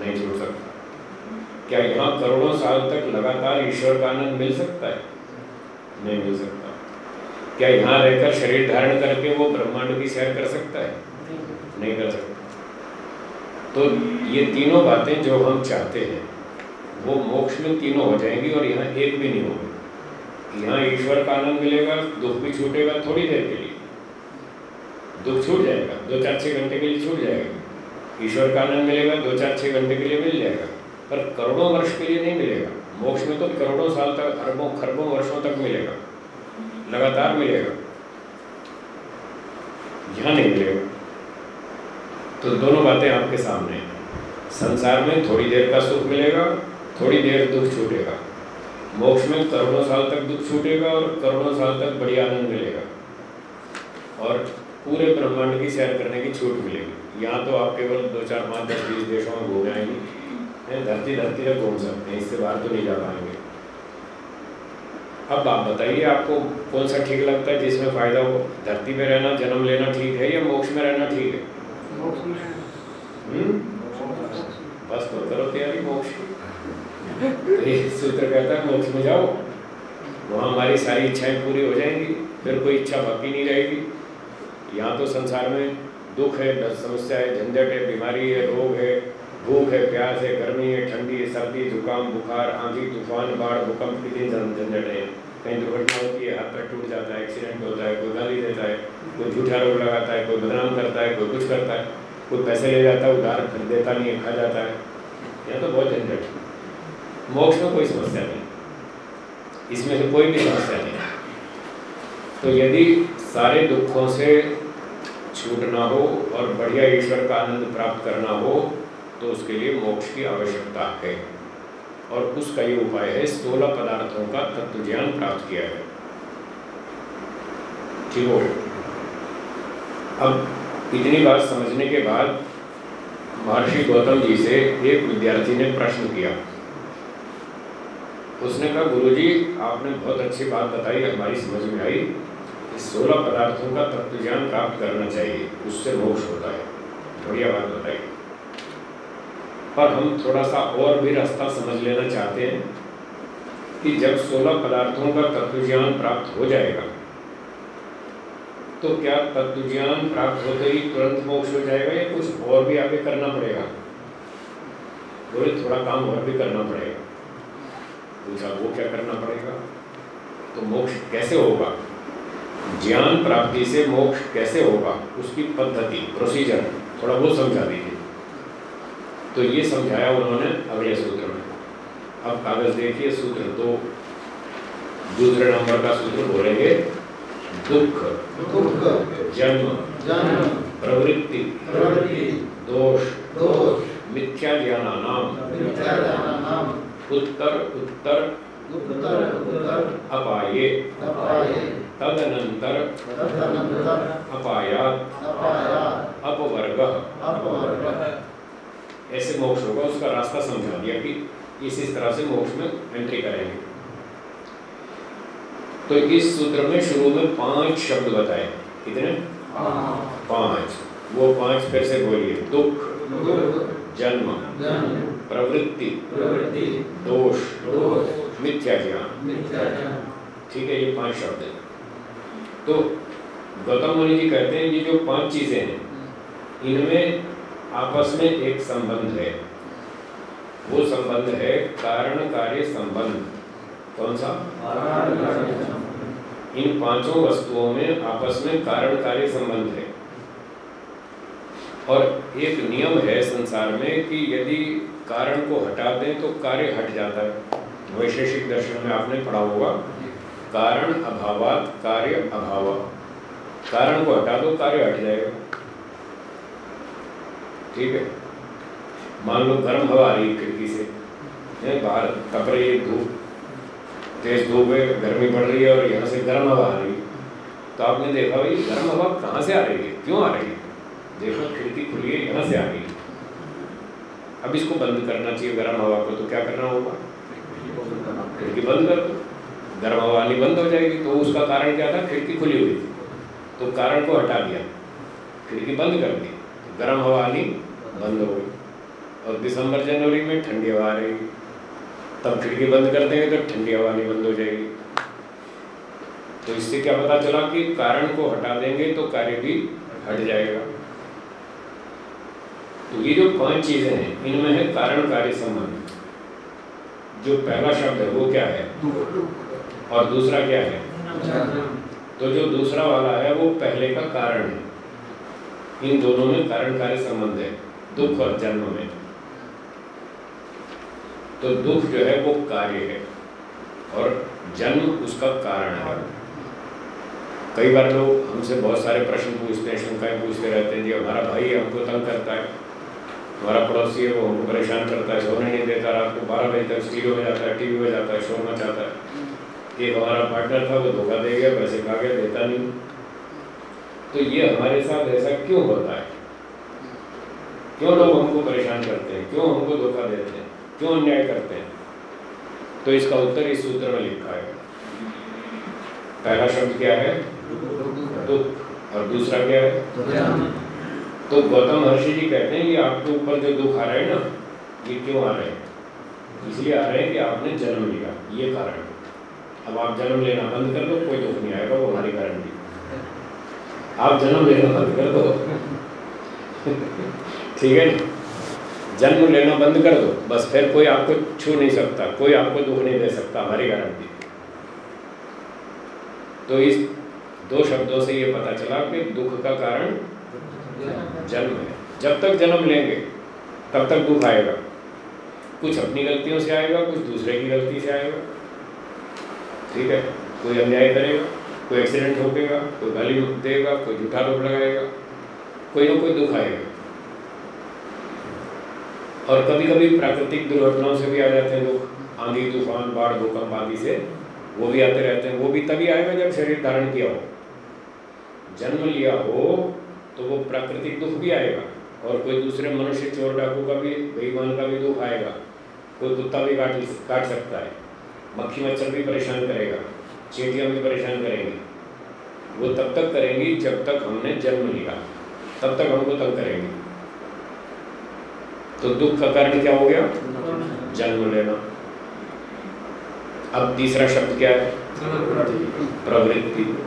नहीं छूट सकता। क्या यहाँ करोड़ों साल तक लगातार ईश्वर का आनंद मिल सकता है? नहीं मिल सकता। क्या यहाँ रहकर शरीर धारण करके वो ब्रह्मांड की सैर कर सकता है? नहीं कर सकता। तो ये तीनों बातें जो हम चाहते हैं, वो मोक्ष में तीनों हो जाएँगी और यहाँ एक भी नहीं होगी। यहाँ ईश्वर का आनंद मिलेगा, दुख भी छूटेगा थोड़ी देर के लिए। दुख छूट जाएगा, दो चार छः घंटे के लिए छूट जाएगा। ईश्वर का आनंद मिलेगा, दो चार छः घंटे के लिए मिल जाएगा, पर करोड़ों वर्ष के लिए नहीं मिलेगा। मोक्ष में तो करोड़ों साल तक, अरबों, खरबों वर्षों तक मिलेगा, लगातार मिलेगा। यहाँ नहीं मिलेगा। तो दोनों बातें आपके सामने हैं। संसार में थोड़ी देर का सुख मिलेगा, थोड़ी देर दुख छूटेगा। मोक्ष में करोड़ों साल तक दुख छूटेगा और करोड़ों साल तक बड़ी आनंद मिलेगा। और पूरे ब्रह्मांड की सैर करने की छूट मिलेगी। यहाँ तो आप केवल दो चार पाँच दस बीस देशों में घूम आएँगे धरती धरती तक घूम सकते हैं इससे बाहर तो नहीं जा पाएँगे। अब आप बताइए आपको कौन सा ठीक लगता है जिसमें फ़ायदा हो? धरती में रहना जन्म लेना ठीक है या मोक्ष में रहना ठीक है? हम्म? बस तो करो तैयारी मोक्ष। एक सूत्र कहता है मोक्ष में जाओ। वहाँ हमारी सारी इच्छाएँ पूरी हो जाएँगी फिर कोई इच्छा बाकी नहीं रहेगी। यहाँ तो संसार में दुख है समस्या है, झंझट है, बीमारी है, रोग है, भूख है, प्यास है, गर्मी है, ठंडी है, सर्दी, जुकाम, बुखार, आंधी, तूफ़ान, बाढ़, भूकंप कितनी झंझट है। कहीं दुर्घटना होती है, हाथ पैर टूट जाता है एक्सीडेंट होता है, कोई गाली देता है, कोई झूठा रोग लगाता है, कोई बदनाम करता है, कोई कुछ करता है, कोई पैसे ले जाता है, उधार देता नहीं है, खा जाता है। यह तो बहुत झंझट है। मोक्ष में कोई समस्या नहीं। इसमें से कोई भी समस्या नहीं। तो यदि सारे दुखों से छूटना हो और बढ़िया ईश्वर का आनंद प्राप्त करना हो तो उसके लिए मोक्ष की आवश्यकता है। और उसका ये उपाय है। सोलह पदार्थों का तत्व ज्ञान प्राप्त किया है। ठीक हो अब इतनी बात समझने के बाद महर्षि गौतम जी से एक विद्यार्थी ने प्रश्न किया। उसने कहा, गुरुजी, आपने बहुत अच्छी बात बताई, हमारी समझ में आई। सोलह पदार्थों का तत्व ज्ञान प्राप्त करना चाहिए, उससे मोक्ष होता है। बढ़िया बात बताई। पर हम थोड़ा सा और भी रास्ता समझ लेना चाहते हैं कि जब सोलह पदार्थों का तत्व ज्ञान प्राप्त हो जाएगा तो क्या तत्व ज्ञान प्राप्त होते ही तुरंत मोक्ष हो जाएगा या कुछ और भी आगे करना पड़ेगा? बोले, थोड़ा काम और भी करना पड़ेगा। पूछा, वो क्या करना पड़ेगा? तो मोक्ष कैसे होगा? ज्ञान प्राप्ति से मोक्ष कैसे होगा? उसकी पद्धति प्रोसीजर थोड़ा वो समझा दीजिए। तो ये समझाया उन्होंने अगले सूत्र में। अब कागज़ देखिए सूत्र तो दूसरे नंबर का सूत्र बोलेंगे। दुख दुख जन्म जन्म प्रवृत्ति प्रवृत्ति दोष दोष मिथ्या ज्ञाना नाम मिथ्या ज्ञाना नाम उत्तर उत्तर अपाये। तदनंतर अपायात अपवर्ग। ऐसे मोक्ष होगा, उसका रास्ता समझा दिया कि इस इस तरह से मोक्ष में एंट्री करेंगे। तो इस सूत्र में शुरू में पाँच शब्द बताए। कितने? पाँच। वो पाँच फिर से बोलिए। दुख, जन्म, प्रवृत्ति, दोष, मिथ्या ज्ञान। ठीक है, ये पाँच शब्द है। तो गौतम मुनि जी कहते हैं ये जो पाँच चीज़ें हैं इनमें आपस में एक संबंध है। वो संबंध है कारण कार्य संबंध। कौन सा? इन पाँचों वस्तुओं में आपस में कारण कार्य संबंध है। और एक नियम है संसार में कि यदि कारण को हटा दें तो कार्य हट जाता है। वैशेषिक दर्शन में आपने पढ़ा होगा। कारण, अभावात, कार्य, अभाव। कारण को हटा दो, कार्य हट जाएगा। ठीक है? मान लो गर्म हवा आ रही खिड़की से। बाहर तप रही है धूप। तेज धूप है, गर्मी पड़ रही है और यहाँ से गर्म हवा आ रही है। तो आपने देखा भाई, गर्म हवा कहाँ से आ रही है? क्यों आ रही है? देखो, खिड़की खुली है, यहाँ से आ रही है अब इसको बंद करना चाहिए गर्म हवा को तो क्या करना होगा? खिड़की बंद कर दो। गर्म हवा आनी बंद हो जाएगी तो उसका कारण क्या था? खिड़की खुली हुई थी। तो कारण को हटा दिया। खिड़की बंद कर दी। तो गर्म हवा बंद हो गई। और दिसंबर, जनवरी में ठंडी हवा आ रही। तब खिड़की बंद कर देंगे तो ठंडी हवा नहीं बंद हो जाएगी। तो इससे क्या पता चला कि कारण को हटा देंगे तो कार्य भी हट जाएगा। तो ये जो पाँच चीज़ें हैं, इनमें है कारण, कार्य संबंध। जो पहला शब्द है, वो क्या है? और दूसरा क्या है? तो जो दूसरा वाला है वो पहले का कारण है। इन दोनों में कारण कार्य संबंध है दुख और जन्म में। तो दुख जो है वो कार्य है और जन्म उसका कारण है। कई बार लोग हमसे बहुत सारे प्रश्न पूछते हैं शंकाएँ पूछते रहते हैं जी हमारा भाई है हमको तंग करता है हमारा पड़ोसी है वो हमको परेशान करता है सोने नहीं देता रात को बारह बजे तक स्टीरियो में जाता है टीवी में जाता है शोर मचाता है। एक हमारा पार्टनर था, वो धोखा दे गया, पैसे खा गया, देता नहीं। तो ये हमारे साथ ऐसा क्यों होता है? क्यों लोग हमको परेशान करते हैं? क्यों हमको धोखा देते हैं? क्यों अन्याय करते हैं? तो इसका उत्तर इस सूत्र में लिखा है। पहला शब्द क्या है? दुख। और दूसरा क्या है? तो गौतम महर्षि जी कहते हैं कि आपके ऊपर जो दुख आ रहे हैं ना, ये क्यों आ रहे हैं? इसलिए आ रहे हैं कि आपने जन्म लिया। ये कारण अब आप जन्म लेना बंद कर दो, कोई दुख नहीं आएगा, वो हमारी गारंटी आप जन्म लेना बंद कर दो। ठीक है ना जन्म लेना बंद कर दो, बस फिर कोई आपको छू नहीं सकता, कोई आपको दुख नहीं दे सकता, हमारी गारंटी तो इस दो शब्दों से ये पता चला कि दुख का कारण जन्म है। जब तक जन्म लेंगे, तब तक दुख आएगा। कुछ अपनी गलतियों से आएगा, कुछ दूसरे की गलती से आएगा। ठीक है? कोई अन्याय करेगा, कोई एक्सीडेंट ठोकेगा, कोई गाली देगा, कोई झूठा रोप लगाएगा, कोई ना कोई दुख आएगा। और कभी कभी प्राकृतिक दुर्घटनाओं से भी आ जाते हैं लोग। आंधी, तूफ़ान, बाढ़, भूकंप आदि से वो भी आते रहते हैं। वो भी तभी आएगा जब शरीर धारण किया हो। जन्म लिया हो तो वो प्राकृतिक दुख भी आएगा। और कोई दूसरे मनुष्य चोर, डाकू का भी, बेईमान का भी दुख आएगा। कोई कुत्ता भी काट काट सकता है। मक्खी मच्छर भी परेशान करेगा चीटियाँ भी परेशान करेंगी। वो तब तक करेंगी जब तक हमने जन्म लिया, तब तक हमको तंग करेंगी। तो दुख का कारण क्या हो गया? जन्म लेना। अब तीसरा शब्द क्या है? प्रवृत्ति।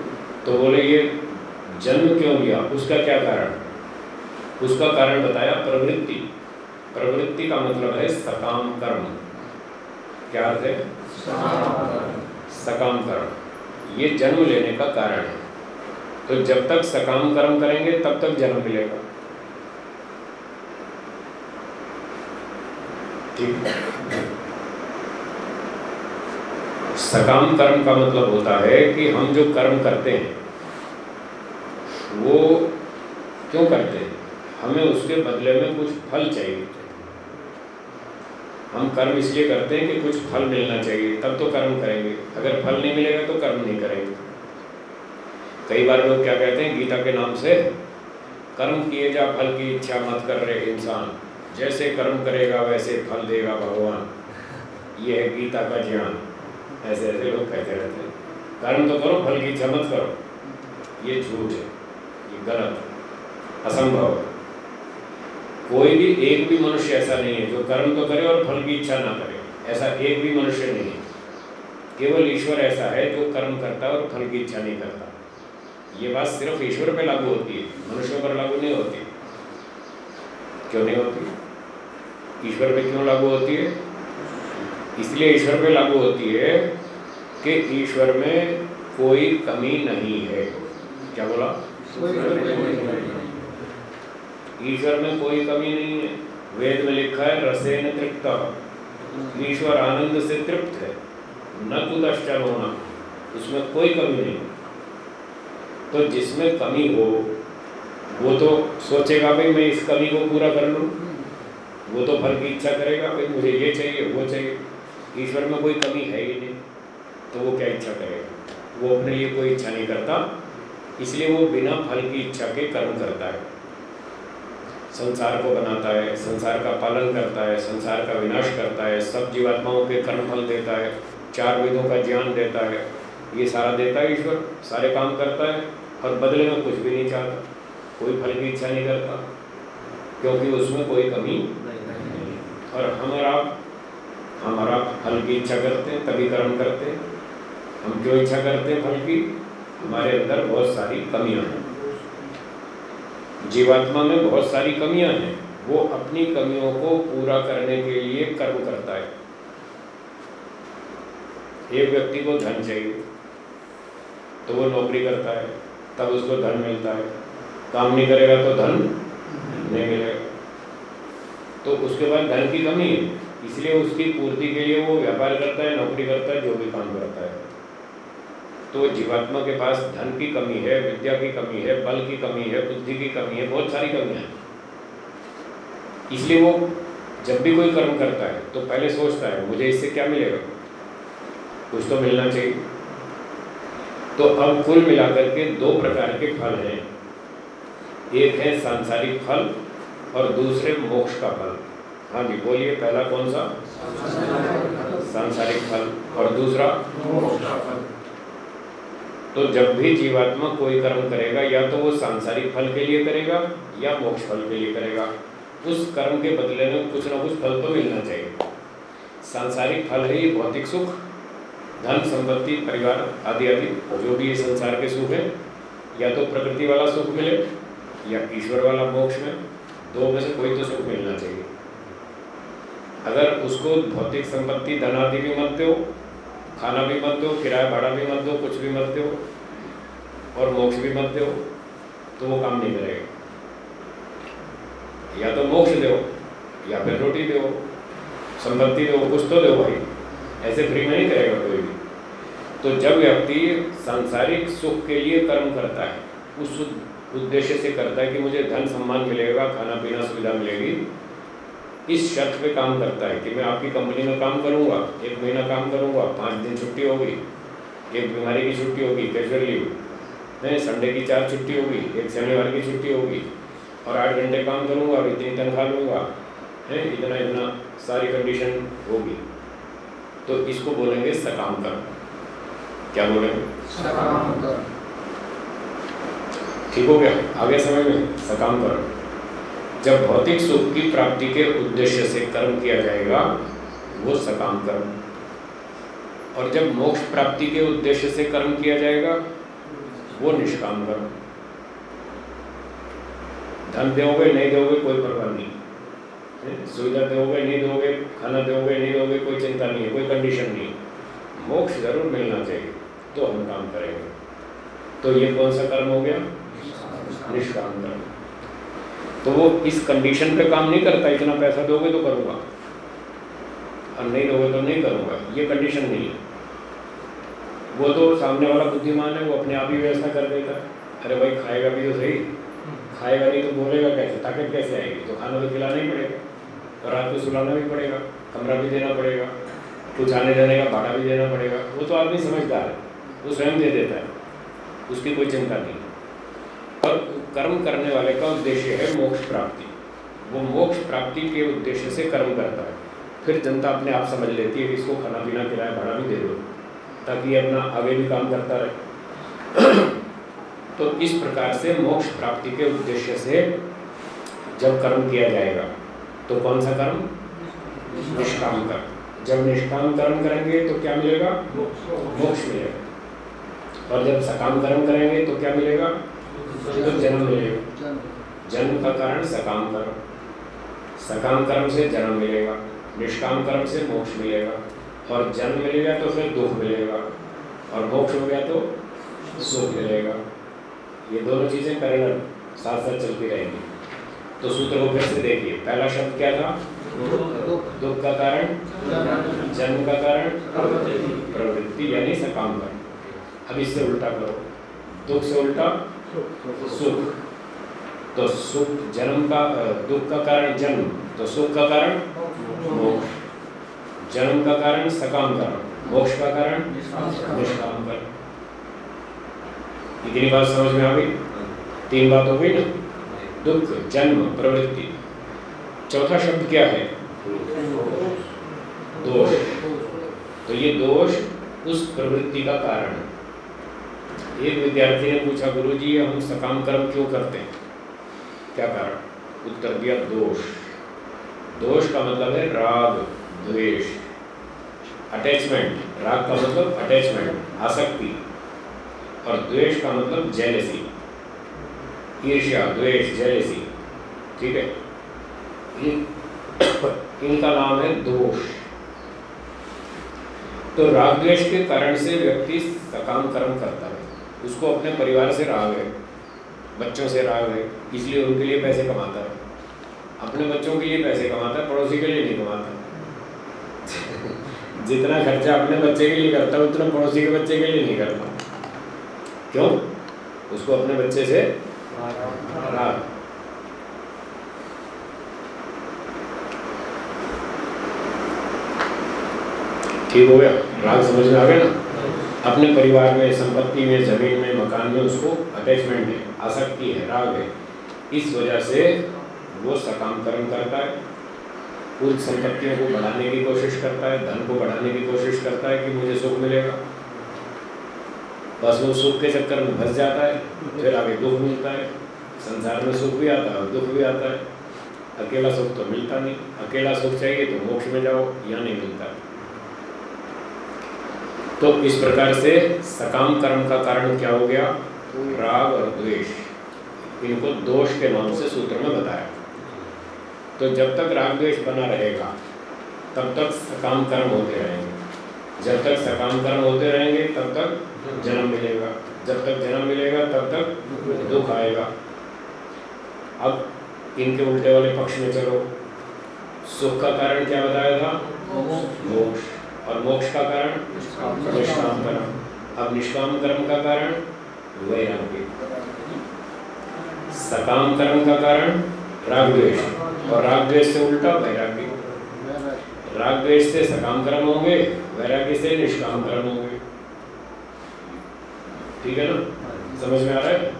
तो बोले, ये जन्म क्यों लिया? उसका क्या कारण? उसका कारण बताया प्रवृत्ति। प्रवृत्ति का मतलब है सकाम कर्म। क्या अर्थ है? सकाम कर्म ये जन्म लेने का कारण है। तो जब तक सकाम कर्म करेंगे, तब तक जन्म मिलेगा। ठीक सकाम कर्म का मतलब होता है कि हम जो कर्म करते हैं, वो क्यों करते हैं? हमें उसके बदले में कुछ फल चाहिए। हम कर्म इसलिए करते हैं कि कुछ फल मिलना चाहिए, तब तो कर्म करेंगे। अगर फल नहीं मिलेगा तो कर्म नहीं करेंगे। कई बार लोग क्या कहते हैं, गीता के नाम से, कर्म किए जा, फल की इच्छा मत कर रहे इंसान। जैसे कर्म करेगा, वैसे फल देगा भगवान। ये है गीता का ज्ञान। ऐसे ऐसे लोग कहते रहते हैं। कर्म तो करो, फल की इच्छा मत करो। ये झूठ है। ये गलत असंभव कोई भी एक भी मनुष्य ऐसा नहीं है, जो कर्म तो करे और फल की इच्छा ना करे, ऐसा एक भी मनुष्य नहीं है। केवल ईश्वर ऐसा है जो कर्म करता है और फल की इच्छा नहीं करता। ये बात सिर्फ़ ईश्वर पे लागू होती है, मनुष्यों पर लागू नहीं होती। क्यों नहीं होती? ईश्वर पे क्यों लागू होती है? इसलिए ईश्वर पे लागू होती है कि ईश्वर में कोई कमी नहीं है। क्या बोला? ईश्वर में कोई कमी नहीं है। वेद में लिखा है रसे न तृप्त ईश्वर आनंद से तृप्त है। न कुदश्चर होना, उसमें कोई कमी नहीं। तो जिसमें कमी हो, वो तो सोचेगा, भाई मैं इस कमी को पूरा कर लूँ। वो तो फल की इच्छा करेगा, भाई मुझे ये चाहिए, वो चाहिए। ईश्वर में कोई कमी है ही नहीं तो वो क्या इच्छा करेगा? वो अपने लिए कोई इच्छा नहीं करता, इसलिए वो बिना फल की इच्छा के कर्म करता है। संसार को बनाता है, संसार का पालन करता है, संसार का विनाश करता है, सब जीवात्माओं के कर्म फल देता है, चार वेदों का ज्ञान देता है, ये सारा देता है ईश्वर, सारे काम करता है, और बदले में कुछ भी नहीं चाहता, कोई फल की इच्छा नहीं करता, क्योंकि उसमें कोई कमी नहीं और हम और हमारा हमारा फल की इच्छा करते हैं, तभी कर्म करते हैं, हम क्यों इच्छा करते हैं फल की, हमारे अंदर बहुत सारी कमियाँ हैं। जीवात्मा में बहुत सारी कमियाँ हैं। वो अपनी कमियों को पूरा करने के लिए कर्म करता है। एक व्यक्ति को धन चाहिए तो वो नौकरी करता है, तब उसको धन मिलता है। काम नहीं करेगा तो धन नहीं मिलेगा। तो उसके बाद धन की कमी है, इसलिए उसकी पूर्ति के लिए वो व्यापार करता है, नौकरी करता है, जो भी काम करता है। तो जीवात्मा के पास धन की कमी है, विद्या की कमी है, बल की कमी है, बुद्धि की कमी है, बहुत सारी कमियाँ हैं। इसलिए वो जब भी कोई कर्म करता है तो पहले सोचता है, मुझे इससे क्या मिलेगा? कुछ तो मिलना चाहिए। तो अब कुल मिलाकर के दो प्रकार के फल हैं। एक है सांसारिक फल और दूसरे मोक्ष का फल। हाँ जी, बोलिए, पहला कौन सा? सांसारिक फल। और दूसरा? तो जब भी जीवात्मा कोई कर्म करेगा, या तो वो सांसारिक फल के लिए करेगा, या मोक्ष फल के लिए करेगा। उस कर्म के बदले में कुछ ना कुछ फल तो मिलना चाहिए। सांसारिक फल है ये भौतिक सुख, धन, संपत्ति, परिवार आदि आदि, जो भी ये संसार के सुख है, या तो प्रकृति वाला सुख मिले, या ईश्वर वाला मोक्ष में, दो में से कोई तो सुख मिलना चाहिए। अगर उसको भौतिक संपत्ति, धन आदि भी मत दो खाना भी मत दो, किराया भाड़ा भी मत दो, कुछ भी मत दो और मोक्ष भी मत दो तो वो काम नहीं करेगा। या तो मोक्ष दो, या फिर रोटी दो, संपत्ति दो, कुछ तो दो भाई। ऐसे फ्री में नहीं करेगा कोई भी। तो जब व्यक्ति सांसारिक सुख के लिए कर्म करता है, उस उद्देश्य से करता है कि मुझे धन सम्मान मिलेगा, खाना पीना सुविधा मिलेगी इस शर्त पे काम करता है कि मैं आपकी कंपनी में काम करूँगा एक महीना काम करूँगा पाँच दिन छुट्टी होगी एक बीमारी की छुट्टी होगी कैजुअल लीव है संडे की चार छुट्टी होगी एक शनिवार की छुट्टी होगी और आठ घंटे काम करूँगा और इतनी तनख्वाह लूँगा। है इतना इतना सारी कंडीशन होगी। तो इसको बोलेंगे सकाम कर क्या बोलेंगे? ठीक हो गया। आगे समय में सकाम कर जब भौतिक सुख की प्राप्ति के उद्देश्य से कर्म किया जाएगा, वो सकाम कर्म। और जब मोक्ष प्राप्ति के उद्देश्य से कर्म किया जाएगा, वो निष्काम कर्म। धन दोगे, नहीं दोगे, कोई परवाह नहीं। सुविधा दोगे, नहीं दोगे, खाना दोगे, नहीं दोगे, कोई चिंता नहीं है, कोई कंडीशन नहीं मोक्ष ज़रूर मिलना चाहिए तो हम काम करेंगे। तो ये कौन सा कर्म हो गया? निष्काम कर्म। तो वो इस कंडीशन पे काम नहीं करता, इतना पैसा दोगे तो करूँगा। और नहीं दोगे तो नहीं करूँगा। ये कंडीशन नहीं है। वो तो सामने वाला बुद्धिमान है, वो अपने आप ही व्यवस्था कर है। अरे भाई, खाएगा भी तो सही। खाएगा नहीं तो बोलेगा कैसे? ताकत कैसे आएगी? तो खाना तो खिलाना ही पड़ेगा। तो रात को सुलाना भी पड़ेगा, कमरा भी देना पड़ेगा, कुछ आने जाने का भाड़ा भी देना पड़ेगा। वो तो आदमी समझदार है, वो स्वयं दे देता है। उसकी कोई चिंता नहीं। और कर्म करने वाले का उद्देश्य है मोक्ष प्राप्ति। वो मोक्ष प्राप्ति के उद्देश्य से कर्म करता है। फिर जनता अपने आप समझ लेती है कि इसको खाना पीना, किराया, भाड़ा भी दे दो, ताकि अपना आगे भी काम करता रहे। तो इस प्रकार से मोक्ष प्राप्ति के उद्देश्य से जब कर्म किया जाएगा तो कौन सा कर्म? निष्काम कर्म। जब निष्काम कर्म करेंगे तो क्या मिलेगा? मोक्ष मिलेगा। और जब सकाम कर्म करेंगे तो क्या मिलेगा? तो जन्म मिलेगा जन्म। का कारण सकाम कर्म। सकाम कर्म से जन्म मिलेगा निष्काम कर्म से मोक्ष मिलेगा। और जन्म मिलेगा तो फिर दुख मिलेगा और मोक्ष हो गया तो सुख मिलेगा। ये दोनों चीज़ें पैरेलल साथ साथ चलती रहेंगी। तो सूत्र को फिर से देखिए। पहला शब्द क्या था? दुख। का कारण? जन्म का कारण प्रवृत्ति यानी सकाम कर्म। अब इससे उल्टा करो। दुख से उल्टा सुख। तो सुख जन्म का दुख का कारण जन्म। तो सुख का कारण मोक्ष। जन्म का कारण सकाम कर्म मोक्ष का कारण निष्काम कर्म इतनी बात समझ में आ गई? तीन बात हो गई ना? दुख, जन्म, प्रवृत्ति। चौथा शब्द क्या है? दोष। तो ये दोष उस प्रवृत्ति का कारण है। एक विद्यार्थी ने पूछा गुरु जी हम सकाम कर्म क्यों करते हैं? क्या कारण? उत्तर दिया, दोष। दोष का मतलब है राग, द्वेष। अटैचमेंट राग का मतलब अटैचमेंट आसक्ति। और द्वेष का मतलब जेलसी ईर्ष्या, द्वेष जेलसी ठीक है? इनका नाम है दोष। तो राग द्वेष के कारण से व्यक्ति सकाम कर्म करता है। उसको अपने परिवार से राग है, बच्चों से राग है, इसलिए उनके लिए पैसे कमाता है। अपने बच्चों के लिए पैसे कमाता है, पड़ोसी के लिए नहीं कमाता जितना खर्चा अपने बच्चे के लिए करता है, उतना पड़ोसी के बच्चे के लिए नहीं करता। क्यों? उसको अपने बच्चे से राग। ठीक हो गया? राग समझ में आ गया ना? अपने परिवार में, संपत्ति में, ज़मीन में, मकान में उसको अटैचमेंट है, आसक्ति है, राग है। इस वजह से वो सकाम कर्म करता है उन संपत्तियों को बढ़ाने की कोशिश करता है, धन को बढ़ाने की कोशिश करता है कि मुझे सुख मिलेगा। बस वो सुख के चक्कर में फंस जाता है, फिर आगे दुख मिलता है, संसार में सुख भी आता है दुख भी आता है। अकेला सुख तो मिलता नहीं, अकेला सुख चाहिए तो मोक्ष में जाओ, या नहीं मिलता। तो इस प्रकार से सकाम कर्म का कारण क्या हो गया? राग और द्वेष। इनको दोष के नाम से सूत्र में बताया। तो जब तक राग द्वेष बना रहेगा तब तक सकाम कर्म होते रहेंगे। जब तक सकाम कर्म होते रहेंगे तब तक जन्म मिलेगा। जब तक जन्म मिलेगा तब तक दुख आएगा। अब इनके उल्टे वाले पक्ष में चलो। सुख का कारण क्या बताया था मोक्ष। और मोक्ष का कारण निष्काम कर्म अब निष्काम कर्म का कारण, वैराग्य। सकाम कर्म का कारण राग द्वेष और राग द्वेष से उल्टा वैराग्य। राग द्वेष से सकाम कर्म होंगे, वैराग्य से निष्काम कर्म होंगे। ठीक है ना? समझ में आ रहा है?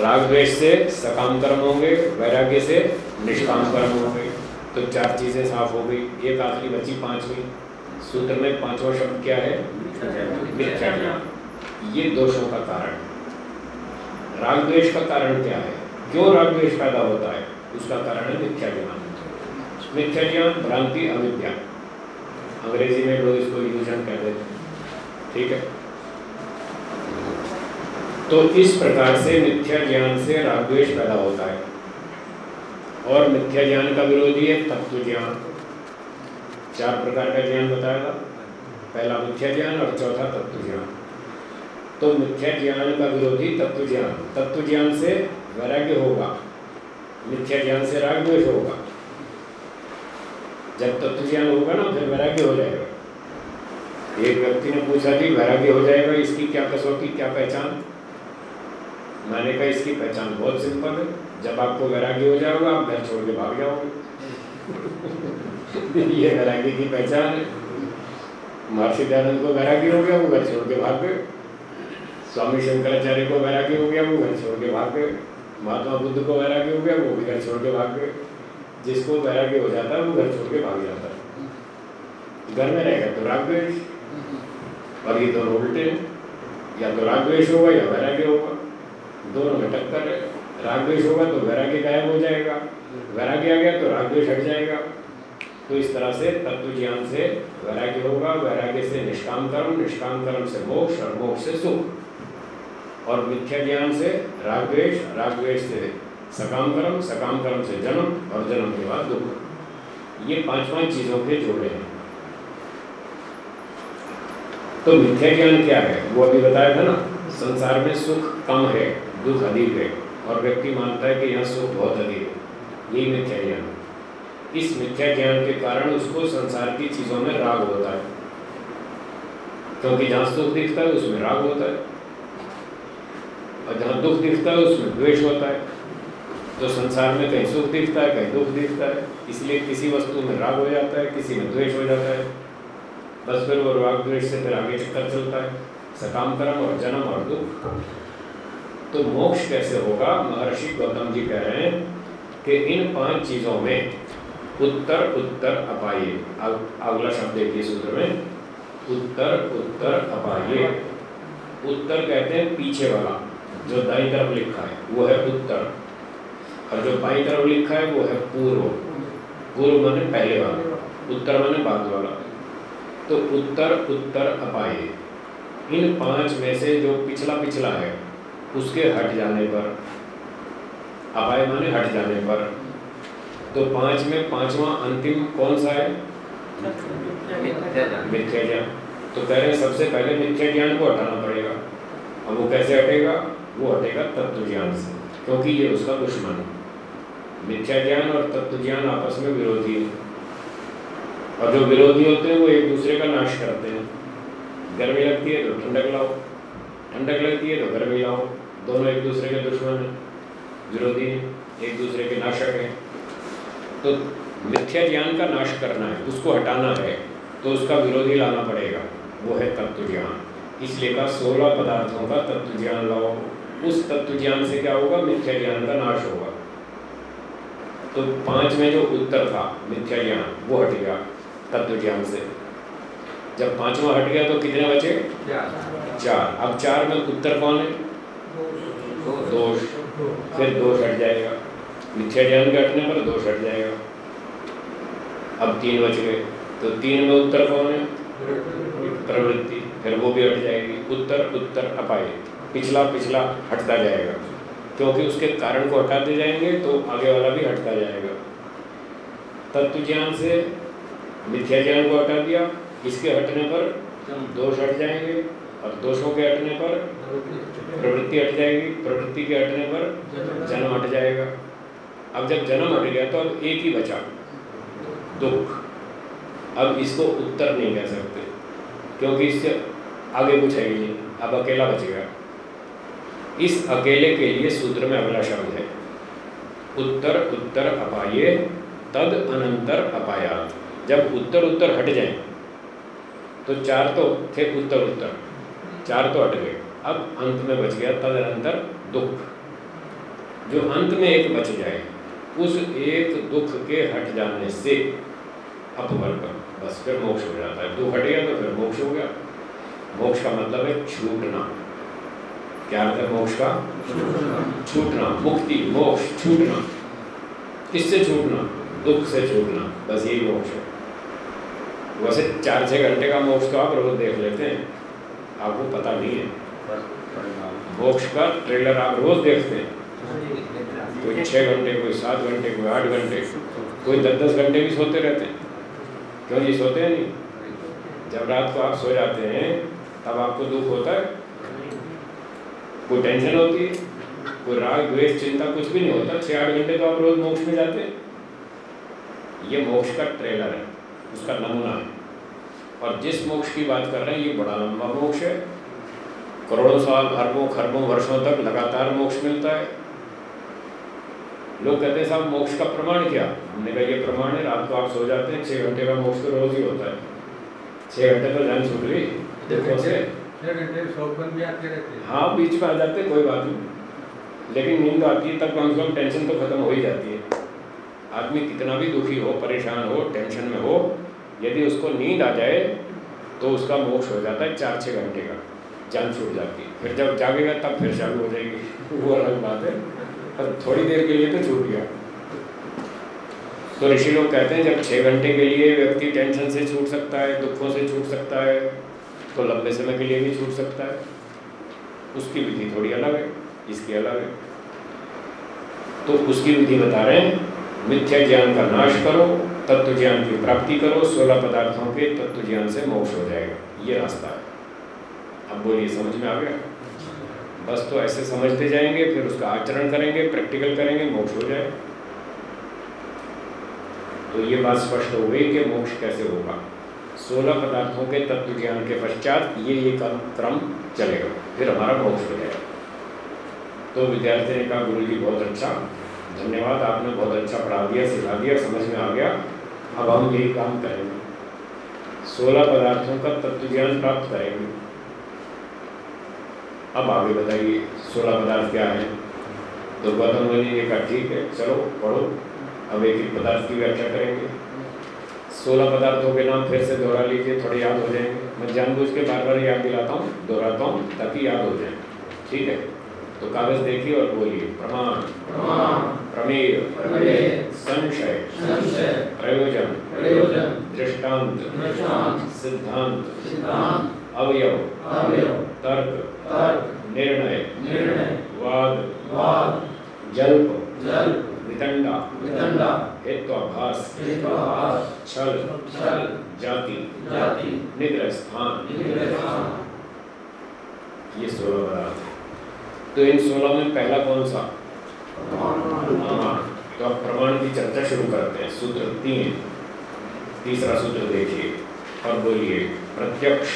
राग द्वेष से सकाम कर्म होंगे, वैराग्य से निष्काम कर्म होंगे। तो चार चीज़ें साफ़ हो गई। एक आखिरी बची, पांचवी। सूत्र में पांचवा शब्द क्या है? ये दोषों का कारण राग द्वेष का कारण क्या है? क्यों राग द्वेष पैदा होता है? उसका कारण है मिथ्या ज्ञान। मिथ्या ज्ञान, भ्रांति, अविद्या। अंग्रेज़ी में लोग इसको यूजन कह देते हैं। ठीक है? तो इस प्रकार से मिथ्या ज्ञान से राग द्वेष पैदा होता है। और मिथ्या ज्ञान का विरोधी है तत्व ज्ञान चार प्रकार का ज्ञान बताया था पहला मिथ्या ज्ञान और चौथा तत्व ज्ञान। तो मिथ्या ज्ञान का विरोधी तत्व ज्ञान। तत्व ज्ञान से वैराग्य होगा। मिथ्या ज्ञान से राग द्वेष होगा। जब तत्व ज्ञान होगा ना, फिर वैराग्य हो जाएगा। एक व्यक्ति ने पूछा कि वैराग्य हो जाएगा, इसकी क्या कसौटी, क्या पहचान? मैंने कहा, इसकी पहचान बहुत सिंपल है। जब आपको वैराग्य हो जाओगे आप घर छोड़ के भाग जाओगे। ये वैराग्य की पहचान है। महर्षि दयानंद को वैराग्य हो गया, वो घर छोड़ के भाग गए। स्वामी शंकराचार्य को वैराग्य हो गया, वो घर छोड़ के भाग गए। महात्मा बुद्ध को वैराग्य हो गया, वो भी घर छोड़ के भाग गए। जिसको वैराग्य हो जाता है, वो घर छोड़ के भाग जाता है। घर में रहेगा तो राग द्वेश और ये दोनों उल्टे या तो राग द्वेश होगा या वैराग्य होगा। दोनों में टक्कर है। राग होगा तो वैराग्य गायब हो जाएगा। वैराग्य आ गया तो राग द्वेष हट जाएगा। तो इस तरह से तत्व ज्ञान से वैराग्य होगा, वैराग्य से निष्काम कर्म निष्काम कर्म से मोक्ष और मोक्ष से सुख। और मिथ्या ज्ञान से राग द्वेष राग से सकाम कर्म सकाम कर्म से जन्म और जन्म के बाद दुख। ये पाँच पाँच चीज़ों के जोड़े हैं। तो मिथ्या ज्ञान क्या है? वो अभी बताया था ना, संसार में सुख कम है, दुख अधिक है। और व्यक्ति मानता है कि यहाँ सुख बहुत अधिक है। यही मिथ्या ज्ञान। इस मिथ्या ज्ञान के कारण उसको संसार की चीज़ों में राग होता है। क्योंकि जहाँ सुख दिखता है, उसमें राग होता है। और जहाँ दुख दिखता है, उसमें द्वेष होता है। तो संसार में कहीं सुख दिखता है, कहीं दुख दिखता है। इसलिए किसी वस्तु में राग हो जाता है, किसी में द्वेष हो जाता है। बस फिर वो राग द्वेष से फिर आगे चक्कर चलता है। सकाम कर्म और जन्म और दुख। तो मोक्ष कैसे होगा? महर्षि गौतम जी कह रहे हैं कि इन पाँच चीज़ों में उत्तर उत्तर, अपाये। अगला शब्द देखिए सूत्र में, उत्तर उत्तर, अपाये। उत्तर कहते हैं पीछे वाला, जो दाई तरफ़ लिखा है, वो है उत्तर। और जो बाई तरफ़ लिखा है, वो है पूर्व। पूर्व माने पहले वाला, उत्तर माने बाद वाला। तो उत्तर उत्तर, अपाये। इन पाँच में से जो पिछला पिछला है उसके हट जाने पर अपाय माने हट जाने पर। तो पाँच में पांचवा अंतिम कौन सा है? मिथ्या ज्ञान तो कह रहे सबसे पहले मिथ्या ज्ञान को हटाना पड़ेगा। अब वो कैसे हटेगा? वो हटेगा तत्व ज्ञान से क्योंकि ये उसका दुश्मन है। मिथ्या ज्ञान और तत्व ज्ञान आपस में विरोधी है। और जो विरोधी होते हैं वो एक दूसरे का नाश करते हैं। गर्मी लगती है तो ठंडक लाओ। ठंडक लगती है तो गर्मी लाओ। दोनों एक दूसरे के दुश्मन हैं विरोधी हैं एक दूसरे के नाशक हैं। तो मिथ्या ज्ञान का नाश करना है उसको हटाना है तो उसका विरोधी लाना पड़ेगा। वो है तत्व ज्ञान इसलिए का सोलह पदार्थों का तत्व ज्ञान लाओ। उस तत्व ज्ञान से क्या होगा? मिथ्या ज्ञान का नाश होगा। तो पाँच में जो उत्तर था मिथ्या ज्ञान वो हट गया तत्व ज्ञान से। जब पांचवा हट गया तो कितने बचे? चार। अब चार में उत्तर कौन है? दोष, फिर दोष हट जाएगा। मिथ्या ज्ञान के हटने पर दोष हट जाएगा। अब तीन बच गए। तो तीन में उत्तर कौन है? प्रवृत्ति। फिर वो भी हट जाएगी। उत्तर उत्तर, अपाय। पिछला पिछला हटता जाएगा। क्योंकि उसके कारण को हटा दे जाएँगे तो आगे वाला भी हटता जाएगा। तत्व ज्ञान से मिथ्या ज्ञान को हटा दिया। इसके हटने पर दोष हट जाएँगे। और दोषों के हटने पर प्रवृत्ति हट जाएगी। प्रवृत्ति के हटने पर जन्म हट जाएगा। अब जब जन्म हट गया तो अब एक ही बचा। दुख। अब इसको उत्तर नहीं कह सकते, क्योंकि इससे आगे कुछ है नहीं। अब अकेला बच गया। इस अकेले के लिए सूत्र में अगला शब्द है, उत्तर उत्तर अपाये, तद अनंतर अपायात। जब उत्तर उत्तर हट जाए तो चार तो थे उत्तर उत्तर। चार तो हट गए। अब अंत में बच गया तद अनंतर दुख। जो अंत में एक बच जाए उस एक दुख के हट जाने से अपवर्ग बस फिर मोक्ष हो जाता है। दुख हट गया तो फिर मोक्ष हो गया। मोक्ष का मतलब है छूटना। क्या अर्थ है मोक्ष का? छूटना। मुक्ति मोक्ष छूटना। किससे छूटना? दुख से छूटना। बस यही मोक्ष है। वैसे चार छः घंटे का मोक्ष तो आप रोज देख लेते हैं। आपको पता नहीं है। मोक्ष का ट्रेलर आप रोज देखते हैं। कोई छः घंटे कोई सात घंटे कोई आठ घंटे कोई दस दस घंटे भी सोते रहते हैं। क्यों जी सोते हैं नहीं? जब रात को आप सो जाते हैं तब आपको दुख होता है? कोई टेंशन होती है? कोई राग द्वेष चिंता कुछ भी नहीं होता। छः आठ घंटे तो आप रोज मोक्ष में जाते हैं। ये मोक्ष का ट्रेलर है। उसका नमूना है। और जिस मोक्ष की बात कर रहे हैं ये बड़ा लंबा मोक्ष है। करोड़ों साल अरबों खरबों वर्षों तक लगातार मोक्ष मिलता है। लोग कहते हैं साहब मोक्ष का प्रमाण क्या? हमने कहा ये प्रमाण है रात को आप सो जाते हैं छः घंटे का मोक्ष तो रोज ही होता है। छः घंटे तो जान छूट गई देखो से हाँ। बीच में आ जाते कोई बात नहीं। लेकिन नींद आती है तब कम से कम टेंशन तो खत्म हो ही जाती है। आदमी कितना भी दुखी हो परेशान हो टेंशन में हो यदि उसको नींद आ जाए तो उसका मोक्ष हो जाता है चार छः घंटे का। जान छूट जाती है। फिर जब जागेगा, तब फिर चालू हो जाएगी। वो अलग बात है। पर थोड़ी देर के लिए तो छूट गया। तो ऋषि लोग कहते हैं, जब छः घंटे के लिए व्यक्ति टेंशन से छूट सकता है, दुखों से छूट सकता है तो लंबे समय के लिए भी छूट सकता है। उसकी विधि थोड़ी अलग है, इसकी अलग है। तो उसकी विधि बता रहे हैं, मिथ्या ज्ञान का नाश करो तत्व ज्ञान की प्राप्ति करो, सोलह पदार्थों के तत्व ज्ञान से मोक्ष हो जाएगा। ये रास्ता है। अब बोलिए, समझ में आ गया? बस तो ऐसे समझते जाएँगे, फिर उसका आचरण करेंगे प्रैक्टिकल करेंगे, मोक्ष हो जाए तो ये बात स्पष्ट हो गई कि मोक्ष कैसे होगा। सोलह पदार्थों के तत्व ज्ञान के पश्चात ये ये क्रम चलेगा, फिर हमारा मोक्ष हो जाएगा। तो विद्यार्थी ने कहा गुरु जी बहुत अच्छा धन्यवाद, आपने बहुत अच्छा पढ़ा दिया, सिखा दिया, समझ में आ गया। अब हम यही काम करेंगे। सोलह पदार्थों का तत्व ज्ञान प्राप्त करेंगे। अब आगे बताइए, सोलह पदार्थ क्या है? तो गौतम मुनि ने कहा ठीक है, चलो, पढ़ो। अब एक एक पदार्थ की व्याख्या करेंगे। सोलह पदार्थों के नाम फिर से दोहरा लीजिए, थोड़े याद हो जाएँगे। मैं जानबूझ के बार बार याद दिलाता हूँ, दोहराता हूँ, ताकि याद हो जाए। ठीक है? तो कागज़ देखिए और बोलिए प्रमाण। प्रमेय संशय प्रयोजन दृष्टांत सिद्धांत अवयव तर्क निर्णय वाद जल्प वितंडा हेत्वाभास छल जाति निग्रह ये सोलह पदार्थ तो इन सोलह में पहला कौन सा? तो अब प्रमाण की चर्चा शुरू करते हैं। सूत्र तीन। तीसरा सूत्र देखिए और बोलिए प्रत्यक्ष।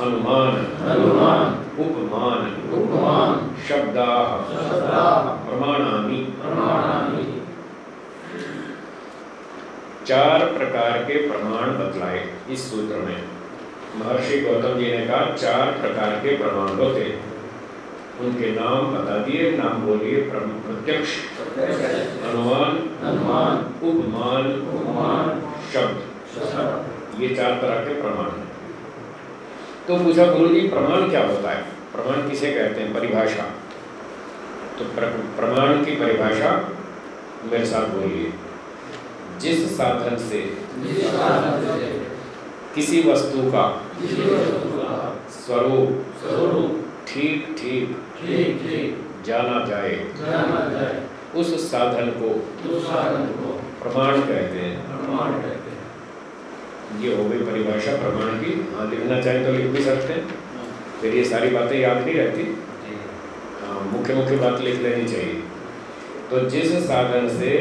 अनुमान। अनुमान। उपमान। उपमान। शब्दा प्रमाणानि प्रमाणानि चार प्रकार के प्रमाण बतलाए इस सूत्र में। महर्षि गौतम जी ने कहा चार प्रकार के प्रमाण होते। हैं उनके नाम बता दिए नाम बोलिए प्रत्यक्ष। अनुमान अनुमान उपमान उपमान शब्द। ये चार तरह के प्रमाण हैं। तो पूछा गुरु जी प्रमाण क्या होता है? प्रमाण किसे कहते हैं? परिभाषा। तो प्र, प्रमाण की परिभाषा मेरे साथ बोलिए। जिस साधन से किसी वस्तु का स्वरूप ठीक ठीक ठीक ठीक। जाना जाए। जाना जाए। उस साधन को उस साधन को प्रमाण कहते हैं। प्रमाण कहते हैं। ये हो गई परिभाषा प्रमाण की। हाँ लिखना चाहे तो लिख भी सकते हैं। फिर ये सारी बातें याद नहीं रहती। हाँ मुख्य मुख्य बात लिख लेनी चाहिए। तो जिस साधन से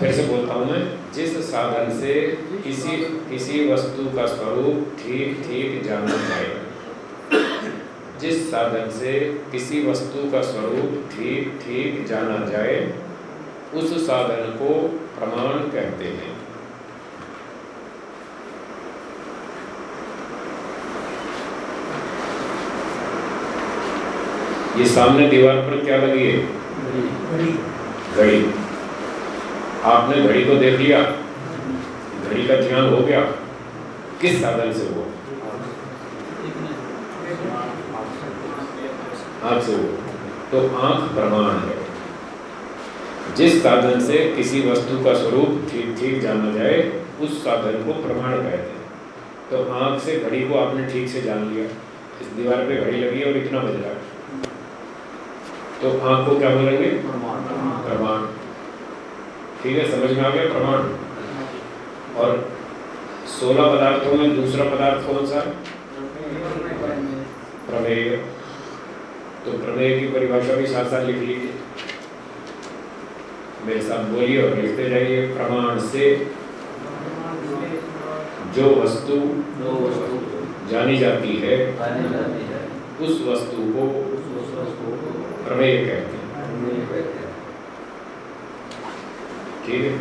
फिर से बोलता हूँ मैं जिस साधन से किसी किसी वस्तु का स्वरूप ठीक ठीक जाना जाए जिस साधन से किसी वस्तु का स्वरूप ठीक ठीक जाना जाए उस साधन को प्रमाण कहते हैं। ये सामने दीवार पर क्या लगी है? घड़ी। आपने घड़ी को देख लिया? घड़ी का ध्यान हो गया? किस साधन से हुआ? आँख से तो आँख प्रमाण है। जिस साधन से किसी वस्तु का स्वरूप ठीक ठीक जाना जाए उस साधन को प्रमाण कहते हैं। तो आँख से घड़ी को आपने ठीक से जान लिया इस दीवार पे घड़ी लगी है और इतना बज रहा है। तो आँख को क्या बोलेंगे? प्रमाण ठीक है समझ में आ गया? प्रमाण। और सोलह पदार्थों में दूसरा पदार्थ कौन सा? प्रमेय। तो प्रमेय की परिभाषा भी साथ साथ लिख लीजिए मेरे साथ बोलिए और लिखते जाइए। प्रमाण से जो वस्तु जानी जाती है उस वस्तु को प्रमेय कहते हैं। ठीक है?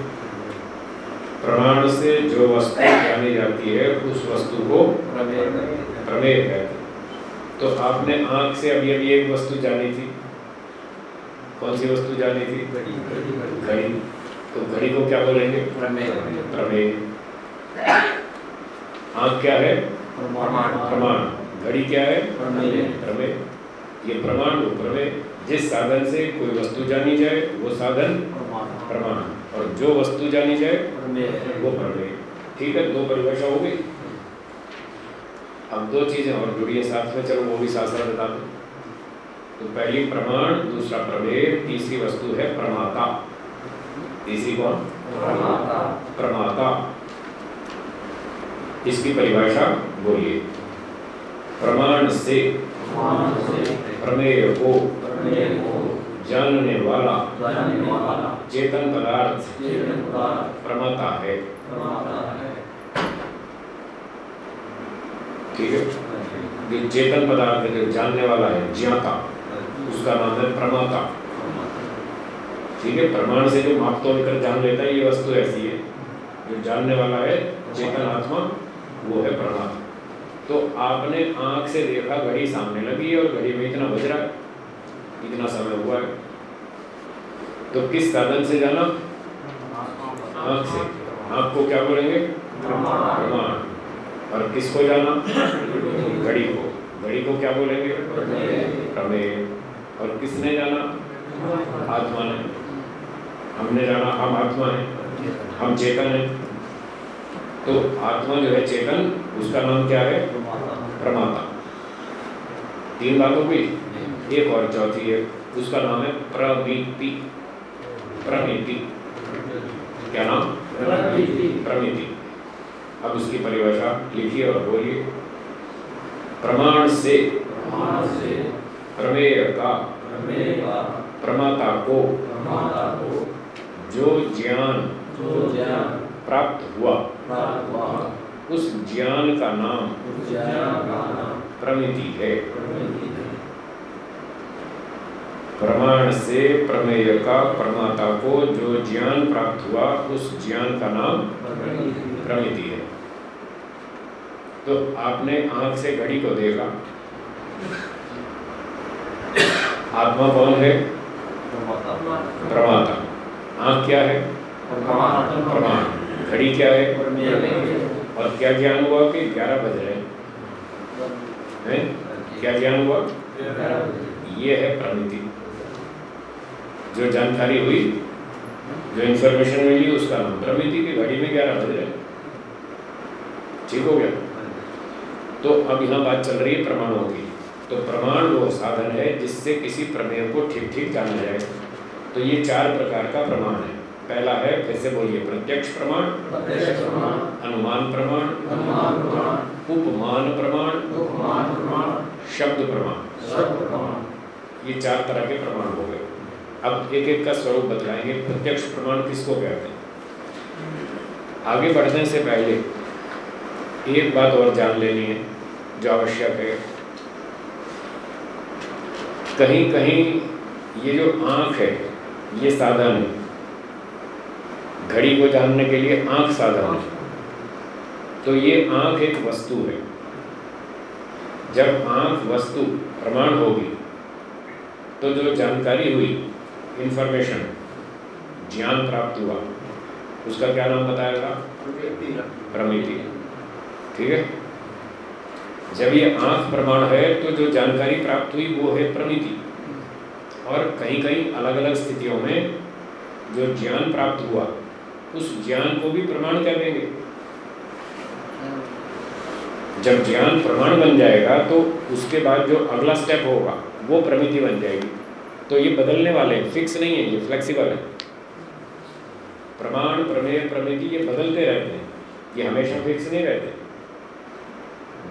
प्रमाण से जो वस्तु जानी जाती है उस वस्तु को प्रमेय कहते हैं। तो आपने आँख से अभी अभी एक वस्तु जानी थी। कौन सी वस्तु जानी थी? घड़ी तो घड़ी को क्या बोलेंगे? प्रमेय। आँख क्या है? प्रमाण। घड़ी क्या है? प्रमेय। ये प्रमाण वो प्रमेय। जिस साधन से कोई वस्तु जानी जाए वो साधन प्रमाण। और जो वस्तु जानी जाए वो प्रमेय। ठीक है दो परिभाषा हो गई। अब दो चीज़ें और जुड़ी है साथ में चलो वो भी साथ साथ बता दो। तो पहली प्रमाण दूसरा प्रभेद तीसरी वस्तु है प्रमाता। तीसरी कौन? प्रमाता। प्रमाता। इसकी परिभाषा बोलिए। प्रमाण से। प्रमेय को। जानने वाला। चेतन पदार्थ। प्रमाता है। ठीक है? ये चेतन पदार्थ जो जानने वाला है, ज्ञाता। उसका नाम है प्रमाता। ठीक है? प्रमाण से जो माप तोड़ कर जान लेता है, ये वस्तु ऐसी है। जो जानने वाला है, चेतन आत्मा, वो है प्रमाता। तो आपने आँख से देखा, घड़ी सामने लगी है और घड़ी में इतना बज रहा है। इतना समय हुआ है। तो किस साधन से जाना? आँख से। आँख को क्या बोलेंगे? प्रमाण। और किसको जाना? घड़ी को। घड़ी को क्या बोलेंगे? प्रमेय और किसने जाना? आत्मा ने। हमने जाना हम आत्मा है। हम चेतन है। तो आत्मा जो है चेतन उसका नाम क्या है? प्रमाता तीन बातों की एक और चौथी है उसका नाम है प्रमिति। प्रमिति। क्या नाम? प्रमिति। अब उसकी परिभाषा लिखिए और बोलिए। प्रमाण से। प्रमेय का। प्रमाता को। जो ज्ञान। प्राप्त हुआ। उस ज्ञान का नाम। प्रमिति है। प्रमाण से प्रमेय का। प्रमाता को। जो ज्ञान प्राप्त हुआ उस ज्ञान का नाम। प्रमिति है। तो आपने आँख से घड़ी को देखा। आत्मा कौन है? प्रमाता आँख क्या है? प्रमाण घड़ी क्या है? और क्या ज्ञान हुआ कि ग्यारह बज रहे हैं? क्या ज्ञान हुआ? ये है प्रमिति जो जानकारी हुई जो इंफॉर्मेशन मिली उसका नाम प्रमिति की घड़ी में ग्यारह बज रहे ठीक हो गया। तो अब यहाँ बात चल रही है प्रमाणों की। तो प्रमाण वो साधन है जिससे किसी प्रमेय को ठीक ठीक जाना जाए। तो ये चार प्रकार का प्रमाण है। पहला है कैसे बोलिए प्रत्यक्ष प्रमाण। अनुमान प्रमाण। उपमान प्रमाण। शब्द प्रमाण। ये चार तरह के प्रमाण हो गए। अब एक एक का स्वरूप बतलाएँगे। प्रत्यक्ष प्रमाण किसको कहते हैं? आगे बढ़ने से पहले एक बात और जान लेनी है। जो आवश्यक है। कहीं कहीं ये जो आँख है ये साधन है। घड़ी को जानने के लिए आँख साधन है। तो ये आँख एक वस्तु है। जब आँख वस्तु प्रमाण होगी तो जो जानकारी हुई इंफॉर्मेशन ज्ञान प्राप्त हुआ उसका क्या नाम बताया था? प्रमिति। ठीक है? जब ये आँख प्रमाण है तो जो जानकारी प्राप्त हुई, वो है प्रमिति। और कहीं कहीं अलग अलग स्थितियों में जो ज्ञान प्राप्त हुआ, उस ज्ञान को भी प्रमाण कह देंगे। जब ज्ञान प्रमाण बन जाएगा तो उसके बाद जो अगला स्टेप होगा, वो प्रमिति बन जाएगी। तो ये बदलने वाले हैं फिक्स नहीं है, ये फ्लेक्सिबल है। प्रमाण, प्रमेय, प्रमिति, ये बदलते रहते हैं। ये हमेशा फिक्स नहीं रहते।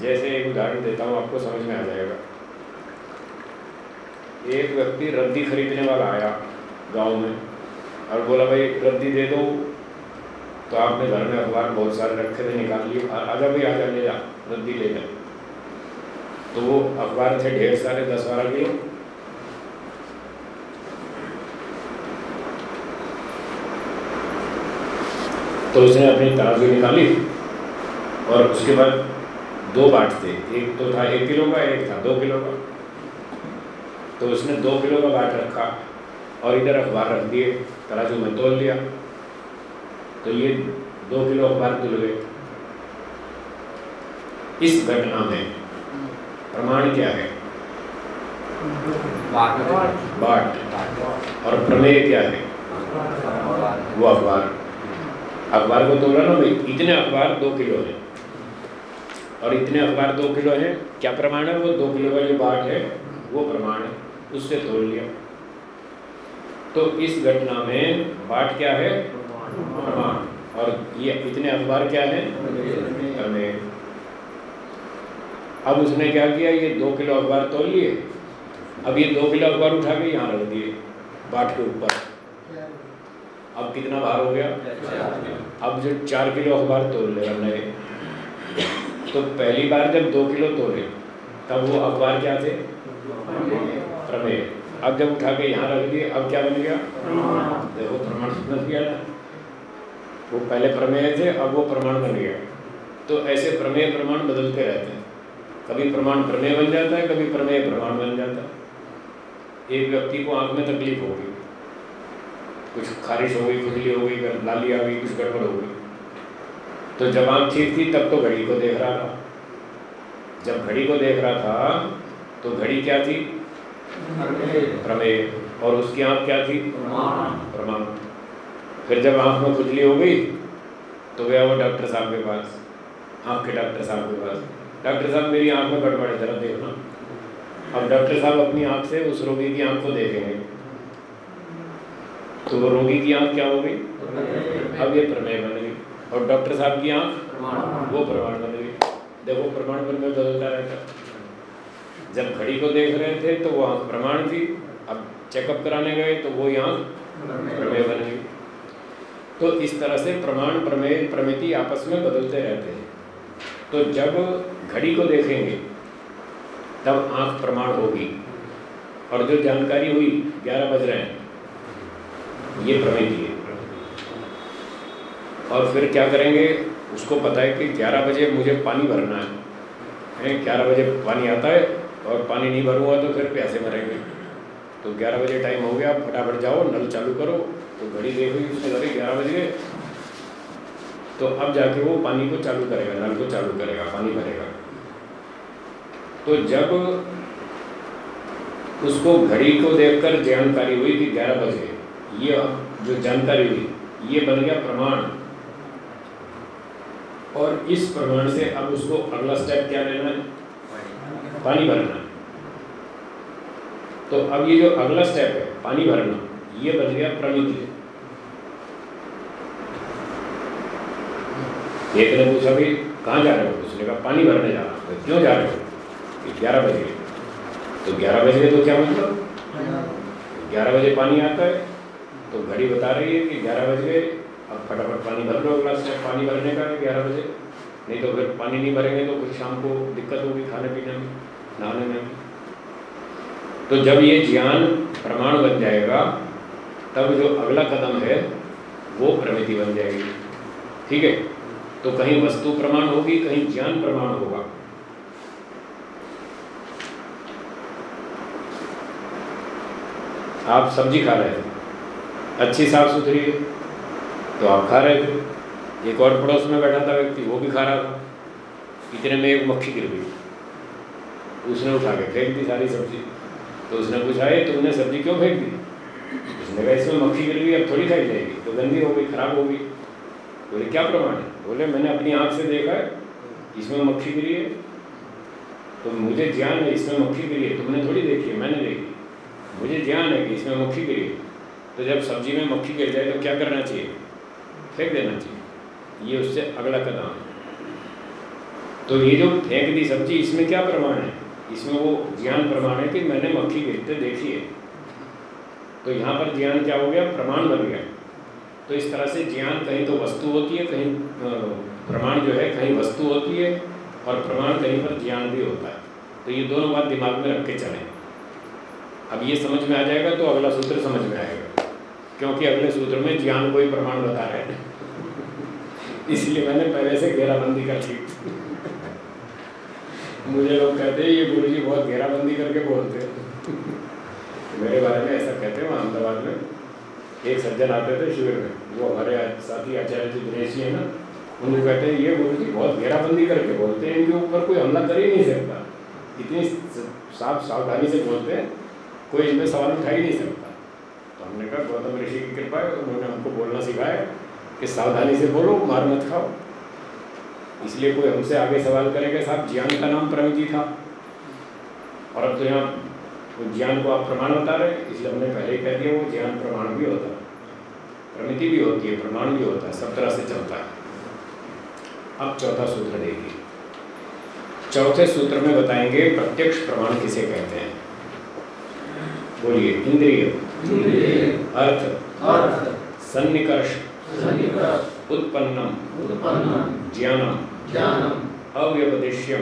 जैसे एक उदाहरण देता हूँ, आपको समझ में आ जाएगा। एक व्यक्ति रद्दी खरीदने वाला आया गाँव में और बोला, भाई, रद्दी दे दो। तो आपने घर में अखबार बहुत सारे रखे थे, निकाल लिए। आजा भाई, आजा, ले जा, रद्दी ले जा। तो वो अखबार थे ढेर सारे, दस बारह किलो। तो उसने अपनी तराजू निकाली और उसके बाद दो बाट थे एक तो था एक किलो का एक था दो किलो का। तो उसने दो किलो का बाट रखा और इधर अखबार रख दिए तराजू में तोल लिया। तो ये दो किलो अखबार तुल गए। इस घटना में प्रमाण क्या है? बाट। और प्रमेय क्या है? वो अखबार। अखबार को तोला ना भाई इतने अखबार दो किलो है। और इतने अखबार दो किलो है। क्या प्रमाण है वो? दो किलो का जो बाट है, वो प्रमाण है। उससे तोड़ लिया। तो इस घटना में बाट क्या है? प्रमाण। और ये इतने अखबार क्या है? अब उसने क्या किया? ये दो किलो अखबार तोड़ लिए। अब ये दो किलो अखबार उठा के यहाँ रख दिए, बाट के ऊपर। अब कितना भार हो गया? अब जो चार किलो अखबार तोड़ ले नए तो पहली बार जब दो किलो तोले तब वो अखबार क्या थे? प्रमेय। अब जब उठा के यहाँ रख दिए, अब क्या बन गया? देखो, प्रमाण बन गया ना वो पहले प्रमेय थे, अब वो प्रमाण बन गया। तो ऐसे प्रमेय प्रमाण बदलते रहते हैं। कभी प्रमाण प्रमेय बन जाता है, कभी प्रमेय प्रमाण बन जाता है। एक व्यक्ति को आँख में तकलीफ़ होगी। कुछ खारिश हो गई खुजली हो गई लाली आ गई, कुछ गड़बड़ हो गई तो जब आँख ठीक थी, तब तो घड़ी को देख रहा था। जब घड़ी को देख रहा था तो घड़ी क्या थी? प्रमेय। और उसकी आँख क्या थी? प्रमाण। फिर जब आँख में खुजली हो गई तो गया वो डॉक्टर साहब के पास। आँख के डॉक्टर साहब के पास। डॉक्टर साहब मेरी आँख में गड़बड़ है जरा देखना अब डॉक्टर साहब अपनी आँख से उस रोगी की आँख को देखेंगे। तो वो रोगी की आँख क्या हो गई? अब ये प्रमेय बन गई। और डॉक्टर साहब की आँख? वो प्रमाण बन गई देखो प्रमाण बन में बदलता रहता जब घड़ी को देख रहे थे तो वो आँख प्रमाण थी। अब चेकअप कराने गए तो वो आँख प्रमेय बन गई तो इस तरह से प्रमाण प्रमेय प्रमिति आपस में बदलते रहते हैं। तो जब घड़ी को देखेंगे तब आँख प्रमाण होगी। और जो जानकारी हुई ग्यारह बज रहे हैं। ये प्रमिति है। और फिर क्या करेंगे? उसको पता है कि ग्यारह बजे मुझे पानी भरना है। ग्यारह बजे पानी आता है और पानी नहीं भरूँगा तो फिर प्यासे मरेंगे तो ग्यारह बजे टाइम हो गया, फटाफट जाओ, नल चालू करो। तो घड़ी देखो उसने अरे ग्यारह बजे तो अब जाके वो पानी को चालू करेगा, नल को चालू करेगा, पानी भरेगा। तो जब उसको घड़ी को देखकर जानकारी हुई कि ग्यारह बजे, ये जो जानकारी हुई, ये बन गया प्रमाण। और इस प्रमाण से अब उसको अगला स्टेप क्या लेना है? पानी भरना तो अब ये जो अगला स्टेप है, पानी भरना, ये बन गया प्रमिति एक ने पूछा भाई कहाँ जा रहे हो? उसने कहा, पानी भरने जा रहा हूँ। क्यों जा रहे हो? ग्यारह बजे। तो ग्यारह बजे तो क्या मतलब? ग्यारह बजे पानी आता है। तो घड़ी बता रही है कि ग्यारह बजे अब फटाफट पानी भर लो अगला स्टेप पानी भरने का है ग्यारह बजे। नहीं तो अगर पानी नहीं भरेंगे तो फिर शाम को दिक्कत होगी खाने पीने में, नहाने में। तो जब ये ज्ञान प्रमाण बन जाएगा, तब जो अगला कदम है, वो प्रमिति बन जाएगी। ठीक है? तो कहीं वस्तु प्रमाण होगी, कहीं ज्ञान प्रमाण होगा। आप सब्ज़ी खा रहे थे अच्छी साफ़ सुथरी है तो आप खा रहे थे। एक और पड़ोस में बैठा था व्यक्ति, वो भी खा रहा था। इतने में एक मक्खी गिर गई। उसने उठा के फेंक दी सारी सब्ज़ी। तो उसने पूछा ये तुमने सब्ज़ी क्यों फेंक दी? उसने कहा, इसमें मक्खी गिर गई, अब थोड़ी खाई जाएगी। तो गंदी हो गई, खराब हो गई। बोले, क्या प्रमाण है? बोले, मैंने अपनी आँख से देखा है, इसमें मक्खी गिरी है। तो मुझे ज्ञान है, इसमें मक्खी गिरी है। तुमने थोड़ी देखी है, मैंने देखी मुझे ज्ञान है कि इसमें मक्खी गिरी है। तो जब सब्ज़ी में मक्खी गिर जाए तो क्या करना चाहिए? फेंक देना चाहिए। ये उससे अगला कदम। है तो ये जो फेंक दी सब्ज़ी, इसमें क्या प्रमाण है? इसमें वो ज्ञान प्रमाण है कि मैंने मक्खी गिरते देखी है। तो यहाँ पर ज्ञान क्या हो गया? प्रमाण बन गया। तो इस तरह से ज्ञान कहीं तो वस्तु होती है, कहीं प्रमाण जो है, कहीं वस्तु होती है और प्रमाण कहीं पर ज्ञान भी होता है। तो ये दोनों बात दिमाग में रख के चलें। अब ये समझ में आ जाएगा तो अगला सूत्र समझ में आएगा। क्योंकि अगले सूत्र में ज्ञान को ही प्रमाण बता रहे हैं। इसलिए मैंने पहले से घेराबंदी कर ली। मुझे लोग कहते हैं, ये गुरु जी बहुत घेराबंदी करके बोलते मेरे बारे में ऐसा कहते हैं, अहमदाबाद में एक सज्जन आते थे शिविर में। वो हमारे साथी आचार्य जी दिनेश जी है ना उनको कहते हैं, ये गुरु जी बहुत घेराबंदी करके बोलते हैं, इनके ऊपर कोई हमला कर ही नहीं सकता। इतनी साफ़ सावधानी से बोलते हैं, कोई इनमें सवाल उठा ही नहीं सकता। हमने कहा, गौतम ऋषि की कृपा है उन्होंने हमको बोलना सिखाया कि सावधानी से बोलो, मार मत खाओ। इसलिए कोई हमसे आगे सवाल करेगा, साहब, ज्ञान का नाम प्रमिति था। और अब तो यहाँ वो ज्ञान को आप प्रमाण बता रहे इसलिए हमने पहले ही कह दिया, वो ज्ञान प्रमाण भी होता है। प्रमिति भी होती है, प्रमाण भी होता है, सब तरह से चलता है। अब चौथा सूत्र देखिए। चौथे सूत्र में बताएँगे, प्रत्यक्ष प्रमाण किसे कहते हैं? बोलिए, इंद्रिय। अर्थ। अर्थ। सन्निकर्ष। उत्पन्नम। ज्ञानम। अव्यपदेश्यम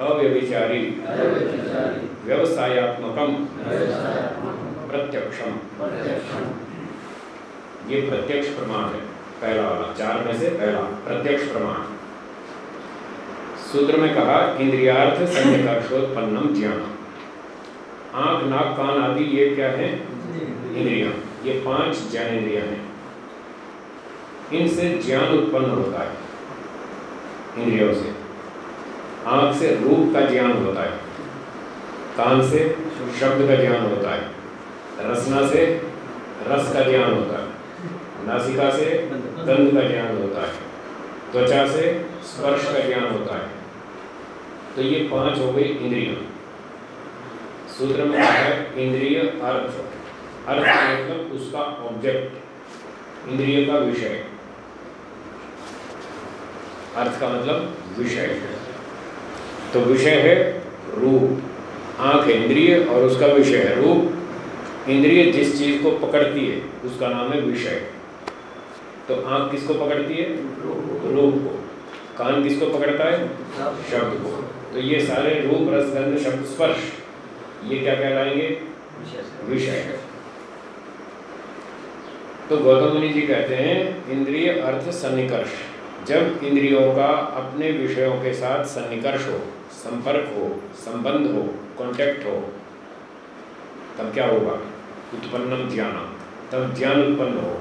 अव्यभिचारी व्यवसायत्मकम। प्रत्यक्षम। ये प्रत्यक्ष प्रमाण है पहला वाला चार में से पहला प्रत्यक्ष प्रमाण। सूत्र में कहा इंद्रियार्थ संकर्षोत्पन्नम ज्ञान आँख, नाक, कान आदि, ये क्या है? इंद्रिया। ये पाँच ज्ञान इंद्रिया हैं। इनसे ज्ञान उत्पन्न होता है, इंद्रियों से। आँख से रूप का ज्ञान होता है, कान से शब्द का ज्ञान होता है, रसना से रस का ज्ञान होता है, नासिका से गंध का ज्ञान होता है, त्वचा से स्पर्श का ज्ञान होता है। तो ये पाँच हो गई इंद्रिय। सूत्र में है इंद्रिय अर्थ। अर्थ मतलब उसका ऑब्जेक्ट इंद्रिय का विषय। अर्थ का मतलब विषय। तो विषय है रूप। आँख इंद्रिय और उसका विषय है रूप। इंद्रिय जिस चीज़ को पकड़ती है, उसका नाम है विषय। तो आँख किसको पकड़ती है? रूप को। कान किसको पकड़ता है? शब्द को। तो ये सारे रूप रस गंध शब्द, स्पर्श। ये क्या कहलाएँगे? विषय। तो गौतम मुनि जी कहते हैं इंद्रिय अर्थ सन्निकर्ष। जब इंद्रियों का अपने विषयों के साथ सन्निकर्ष हो संपर्क हो संबंध हो कांटेक्ट हो तब क्या होगा? उत्पन्नम ज्ञान तब ज्ञान उत्पन्न हो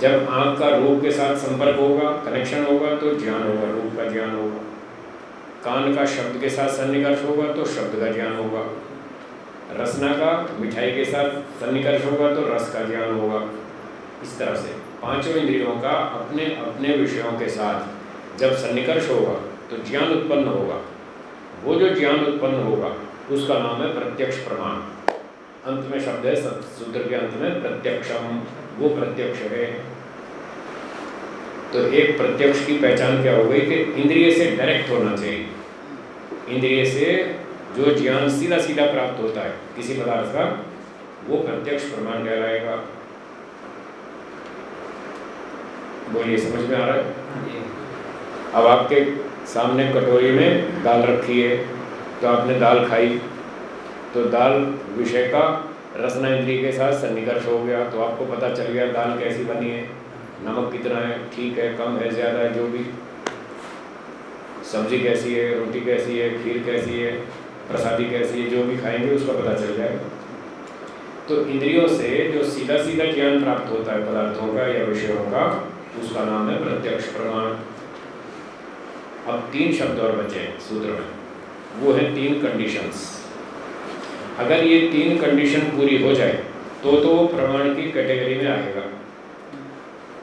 जब आँख का रूप के साथ संपर्क होगा कनेक्शन होगा तो ज्ञान होगा रूप का ज्ञान होगा। कान का शब्द के साथ सन्निकर्ष होगा तो शब्द का ज्ञान होगा। रसना का, मिठाई के साथ सन्निकर्ष होगा तो रस का ज्ञान होगा। इस तरह से पाँचों इंद्रियों का अपने अपने विषयों के साथ जब सन्निकर्ष होगा तो ज्ञान उत्पन्न होगा। वो जो ज्ञान उत्पन्न होगा, उसका नाम है प्रत्यक्ष प्रमाण। अंत में शब्द है सूत्र के अंत में प्रत्यक्षम। वो प्रत्यक्ष है। तो एक प्रत्यक्ष की पहचान क्या हो गई कि इंद्रिय से डायरेक्ट होना चाहिए। इंद्रिय से जो ज्ञान सीधा सीधा प्राप्त होता है किसी पदार्थ का वो प्रत्यक्ष प्रमाण कहलाएगा। बोलिए समझ में आ रहा है? अब आपके सामने कटोरी में दाल रखी है तो आपने दाल खाई तो दाल विषय का रसना इंद्रिय के साथ सन्निकर्ष हो गया तो आपको पता चल गया दाल कैसी बनी है नमक कितना है ठीक है कम है ज़्यादा है जो भी। सब्ज़ी कैसी है, रोटी कैसी है, खीर कैसी है, प्रसादी कैसी है, जो भी खाएँगे उसका पता चल जाएगा। तो इंद्रियों से जो सीधा सीधा ज्ञान प्राप्त होता है, पदार्थों का या विषयों का, उसका नाम है प्रत्यक्ष प्रमाण। अब तीन शब्द और बचे हैं सूत्र में। वो है तीन कंडीशंस अगर ये तीन कंडीशन पूरी हो जाए तो तो वो प्रमाण की कैटेगरी में आएगा।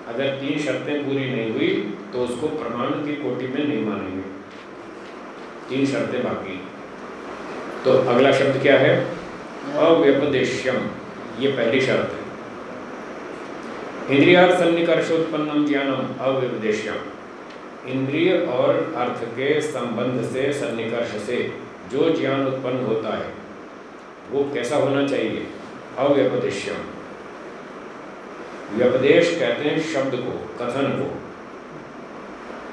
अगर तीन शर्तें पूरी नहीं हुई तो उसको प्रमाण की कोटि में नहीं मानेंगे। तीन शर्तें बाकी तो अगला शब्द क्या है? अव्यपदेश्यम। ये पहली शर्त है। इंद्रिया सन्निकर्षोत्पन्नम ज्ञानम अव्यपदेश्यम। इंद्रिय और अर्थ के संबंध से, सन्निकर्ष से जो ज्ञान उत्पन्न होता है, वो कैसा होना चाहिए? अव्यपदेश्यम। व्यपदेश कहते हैं शब्द को, कथन को।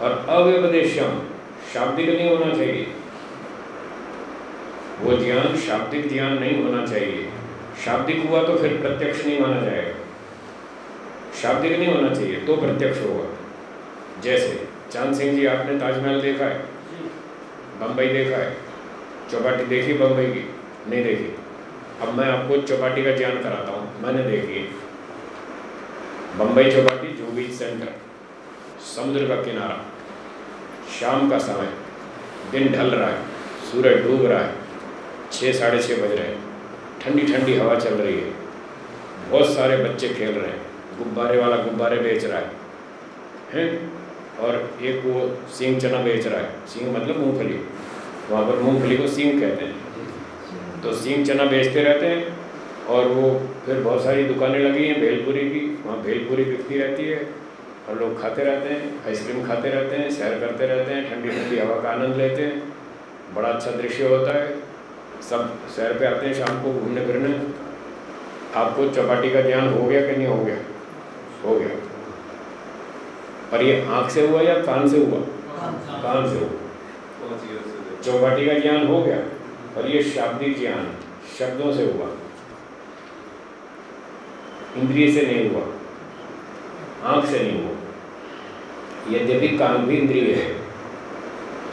और अव्यपदेशम शाब्दिक नहीं होना चाहिए। वो ज्ञान, शाब्दिक ज्ञान नहीं होना चाहिए। शाब्दिक हुआ तो फिर प्रत्यक्ष नहीं माना जाएगा। शाब्दिक नहीं होना चाहिए तो प्रत्यक्ष होगा। जैसे, चाँद सिंह जी आपने ताजमहल देखा है? बम्बई देखा है? चौपाटी देखी बम्बई की? नहीं देखी। अब मैं आपको चौपाटी का ज्ञान कराता हूँ। मैंने देखी है बम्बई चौपाटी बीच सेंटर समुद्र का किनारा। शाम का समय। दिन ढल रहा है, सूरज डूब रहा है छः साढ़े छः बज रहे हैं। ठंडी ठंडी हवा चल रही है। बहुत सारे बच्चे खेल रहे हैं। गुब्बारे वाला गुब्बारे बेच रहा है, हैं? और एक वो सिंग चना बेच रहा है। सिंग मतलब मूंगफली। वहाँ पर मूंगफली को सिंग कहते हैं। तो सिंग चना बेचते रहते हैं और वो फिर बहुत सारी दुकानें लगी हैं भेलपुरी की। वहाँ भेलपुरी बिकती रहती है। और लोग खाते रहते हैं आइसक्रीम खाते रहते हैं सैर करते रहते हैं ठंडी ठंडी हवा का आनंद लेते हैं। बड़ा अच्छा दृश्य होता है। सब सैर पे आते हैं शाम को घूमने फिरने आपको चौपाटी का ज्ञान हो गया कि नहीं हो गया? हो गया। पर ये आँख से हुआ या कान से हुआ? कान से। हुआ। चौपाटी का ज्ञान हो गया और ये शाब्दिक ज्ञान शब्दों से हुआ। इंद्रिय से नहीं हुआ। आँख से नहीं हुआ। यद्यपि कान भी इंद्रिय है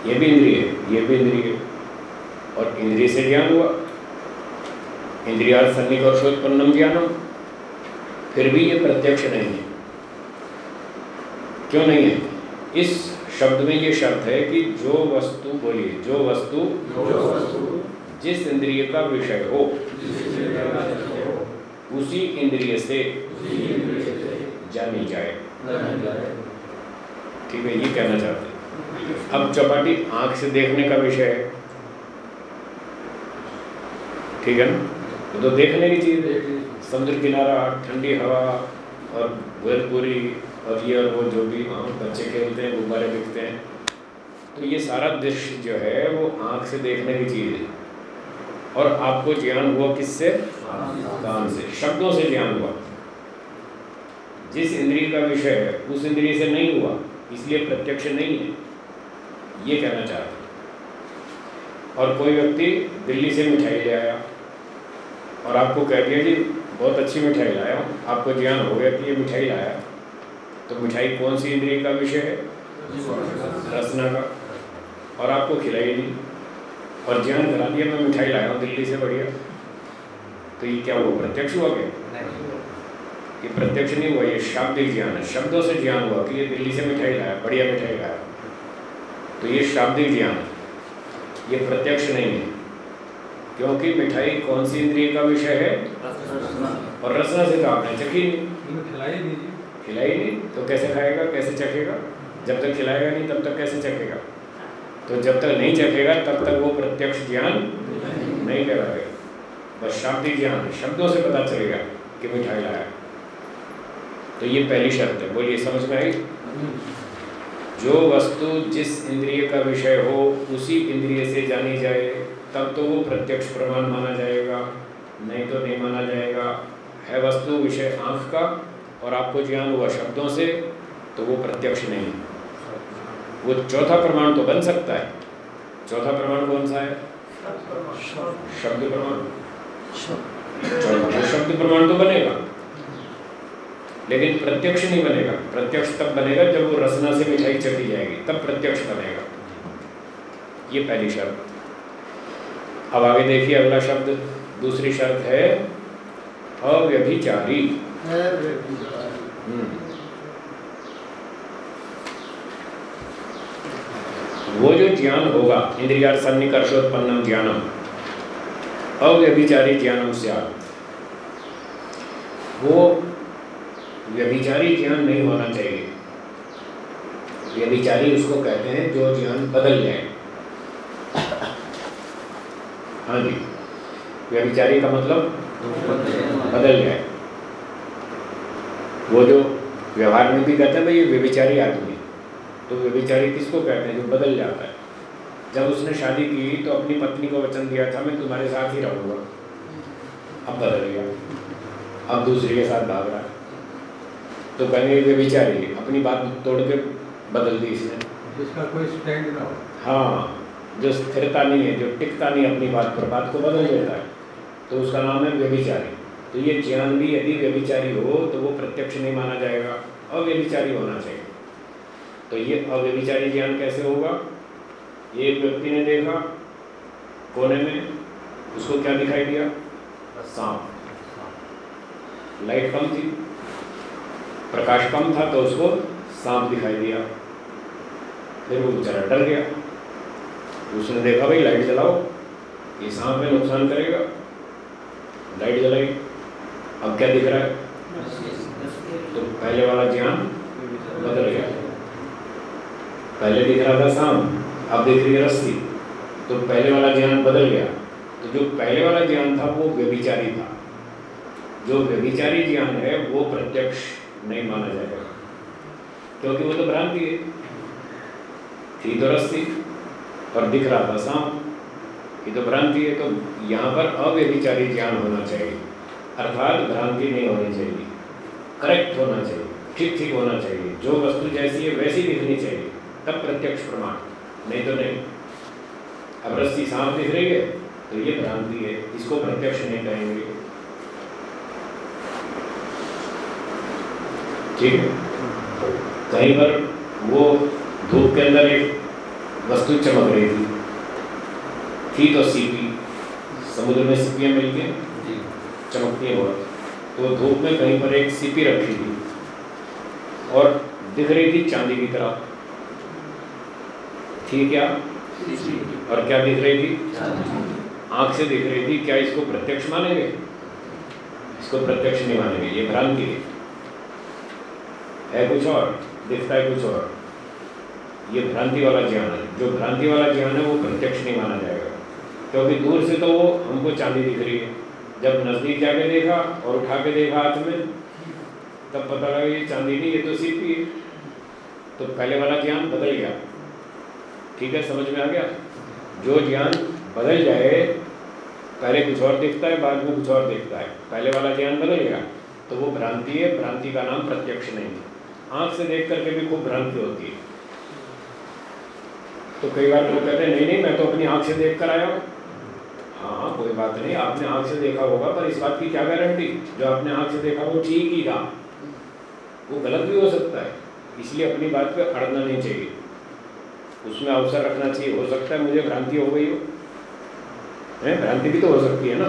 ये भी इंद्रिय है ये भी इंद्रिय और इंद्रिय से ज्ञान हुआ इंद्रिया सन्निकर्षोत्पन्नम ज्ञानम। फिर भी ये प्रत्यक्ष नहीं है। क्यों नहीं है? इस शब्द में ये शब्द है कि जो वस्तु बोलिए जो वस्तु जो वस्तु जिस इंद्रिय का विषय हो उसी इंद्रिय से जानी जाए ठीक है ये कहना चाहते हैं। अब चौपाटी आँख से देखने का विषय है। ठीक है ना? वो तो देखने की चीज़ है। समुद्र किनारा ठंडी हवा और भेलपुरी और ये और वो जो भी वहाँ बच्चे खेलते हैं गुब्बारे बिकते हैं। तो ये सारा दृश्य जो है वो आँख से देखने की चीज़ है। और आपको ज्ञान हुआ किससे? कान से। शब्दों से ज्ञान हुआ। जिस इंद्रिय का विषय है, उस इंद्रिय से नहीं हुआ, इसलिए प्रत्यक्ष नहीं है। ये कहना चाहते और कोई व्यक्ति दिल्ली से मिठाई ले आया, और आपको कह दिया, जी, बहुत अच्छी मिठाई लाया आपको ज्ञान हो गया कि ये मिठाई लाया। तो मिठाई कौन सी इंद्रिय का विषय है? रसना का। और आपको खिलाई नहीं और ज्ञान करा दिया, मैं मिठाई लाया हूँ दिल्ली से, बढ़िया। तो ये क्या हुआ? प्रत्यक्ष हुआ क्या? ये प्रत्यक्ष नहीं हुआ ये शाब्दिक ज्ञान है। शब्दों से ज्ञान हुआ कि ये दिल्ली से मिठाई लाया बढ़िया मिठाई लाया। तो ये शाब्दिक ज्ञान है। ये प्रत्यक्ष नहीं है। क्योंकि मिठाई कौन सी इंद्रिय का विषय है? और रसना से तो आपने चखी नहीं। खिलाई नहीं खिलाई नहीं? तो कैसे खाएगा? कैसे चखेगा? जब तक खिलाएगा नहीं तब तक कैसे चखेगा? तो जब तक नहीं चखेगा तब तक वो प्रत्यक्ष ज्ञान नहीं। कराएगा। बस शाब्दिक ज्ञान शब्दों से पता चलेगा कि मिठाई लाया। तो ये पहली शर्त है। बोलिए समझ में आई? जो वस्तु जिस इंद्रिय का विषय हो उसी इंद्रिय से जानी जाए तब तो वो प्रत्यक्ष प्रमाण माना जाएगा नहीं तो नहीं माना जाएगा। है वस्तु विषय आँख का और आपको ज्ञान हुआ शब्दों से तो वो प्रत्यक्ष नहीं वो चौथा प्रमाण तो बन सकता है। चौथा प्रमाण कौन सा है? शब्द प्रमाण। शब्द प्रमाण तो बनेगा। लेकिन प्रत्यक्ष नहीं बनेगा। प्रत्यक्ष तब बनेगा जब वो रसना से मिठाई चली जाएगी। तब प्रत्यक्ष बनेगा। ये पहली शर्त। अब आगे देखिए अगला शब्द। दूसरी शर्त है अव्यभिचारी। हम्म। वो जो ज्ञान होगा इंद्रिया सन्निकर्षोत्पन्नम ज्ञानम। अव्यभिचारी ज्ञानम से वो व्यभिचारी ज्ञान नहीं होना चाहिए। व्यभिचारी उसको कहते हैं जो ज्ञान बदल जाए। हाँ जी। व्यभिचारी का मतलब बदल जाए। वो जो व्यवहार में भी कहते हैं भाई ये व्यभिचारी आदमी तो व्यभिचारी किसको कहते हैं? जो बदल जाता है। जब उसने शादी की तो अपनी पत्नी को वचन दिया, था, मैं तुम्हारे साथ ही रहूँगा। अब बदल गया। अब दूसरे के साथ भाग रहा तो कहेंगे व्यभिचारी अपनी बात तोड़ के बदल दी इसने। जिसका कोई स्टैंड ना हो। हाँ जो स्थिरता नहीं है जो टिकता नहीं अपनी बात पर बात को बदल देता है तो उसका नाम है व्यभिचारी। तो ये ज्ञान भी यदि व्यभिचारी हो तो वो प्रत्यक्ष नहीं माना जाएगा अव्यभिचारी होना चाहिए। तो ये अव्यभिचारी ज्ञान कैसे होगा? ये एक व्यक्ति ने देखा कोने में उसको क्या दिखाई दिया? सांप। लाइट कम थी। प्रकाश कम था तो उसको सांप दिखाई दिया। फिर वो बेचारा डर गया। उसने देखा, भाई, लाइट जलाओ। ये सांप में नुकसान करेगा। लाइट जलाई। अब क्या दिख रहा है? तो पहले वाला ज्ञान बदल गया। पहले दिख रहा था सांप, अब दिख रही है रस्सी। तो पहले वाला ज्ञान बदल गया। तो जो पहले वाला ज्ञान था, वो व्यभिचारी था। जो व्यभिचारी ज्ञान है, वो प्रत्यक्ष नहीं माना जाएगा। क्योंकि वो तो भ्रांति है। थी तो रस्सी और दिख रहा था सांप। ये तो भ्रांति है तो यहाँ पर अव्यभिचारी ज्ञान होना चाहिए। अर्थात भ्रांति नहीं होनी चाहिए। करेक्ट होना चाहिए। ठीक ठीक होना चाहिए। जो वस्तु जैसी है, वैसी दिखनी चाहिए। तब प्रत्यक्ष प्रमाण। नहीं तो नहीं। अब रस्सी सांप दिख रही है तो ये भ्रांति है। इसको प्रत्यक्ष नहीं कहेंगे। ठीक है। कहीं पर वो धूप के अंदर एक वस्तु चमक रही थी। थी तो सीपी। समुद्र में सीपियाँ मिलती हैं। चमकती है बहुत। तो धूप में कहीं पर एक सीपी रखी थी और दिख रही थी चांदी की तरह। थी क्या? और क्या दिख रही थी? आँख से दिख रही थी। क्या इसको प्रत्यक्ष मानेंगे? इसको प्रत्यक्ष नहीं मानेंगे। ये भ्रांति है। है कुछ और दिखता है कुछ और ये भ्रांति वाला ज्ञान है। जो भ्रांति वाला ज्ञान है, वो प्रत्यक्ष नहीं माना जाएगा। क्योंकि दूर से तो वो हमको चांदी दिख रही है। जब नज़दीक जाके देखा और उठा के देखा हाथ में, तब पता लगा ये चांदी नहीं, ये तो सीपी है। तो पहले वाला ज्ञान बदल गया। ठीक है, समझ में आ गया? जो ज्ञान बदल जाए, पहले कुछ और दिखता है, बाद में कुछ और दिखता है। पहले वाला ज्ञान बदल गया। तो वो भ्रांति है, भ्रांति का नाम प्रत्यक्ष नहीं है। आँख से देख करके भी खूब भ्रांति होती है। तो कई बार लोग कहते हैं, नहीं नहीं, मैं तो अपनी आँख से देख कर आया हूँ। हाँ कोई बात नहीं, आपने आँख से देखा होगा, पर इस बात की क्या गारंटी? जो आपने आँख से देखा, वो ठीक ही था। वो गलत भी हो सकता है, इसलिए अपनी बात पे अड़ना नहीं चाहिए। उसमें अवसर रखना चाहिए। हो सकता है मुझे भ्रांति हो गई हो। है, भ्रांति भी तो हो सकती है ना।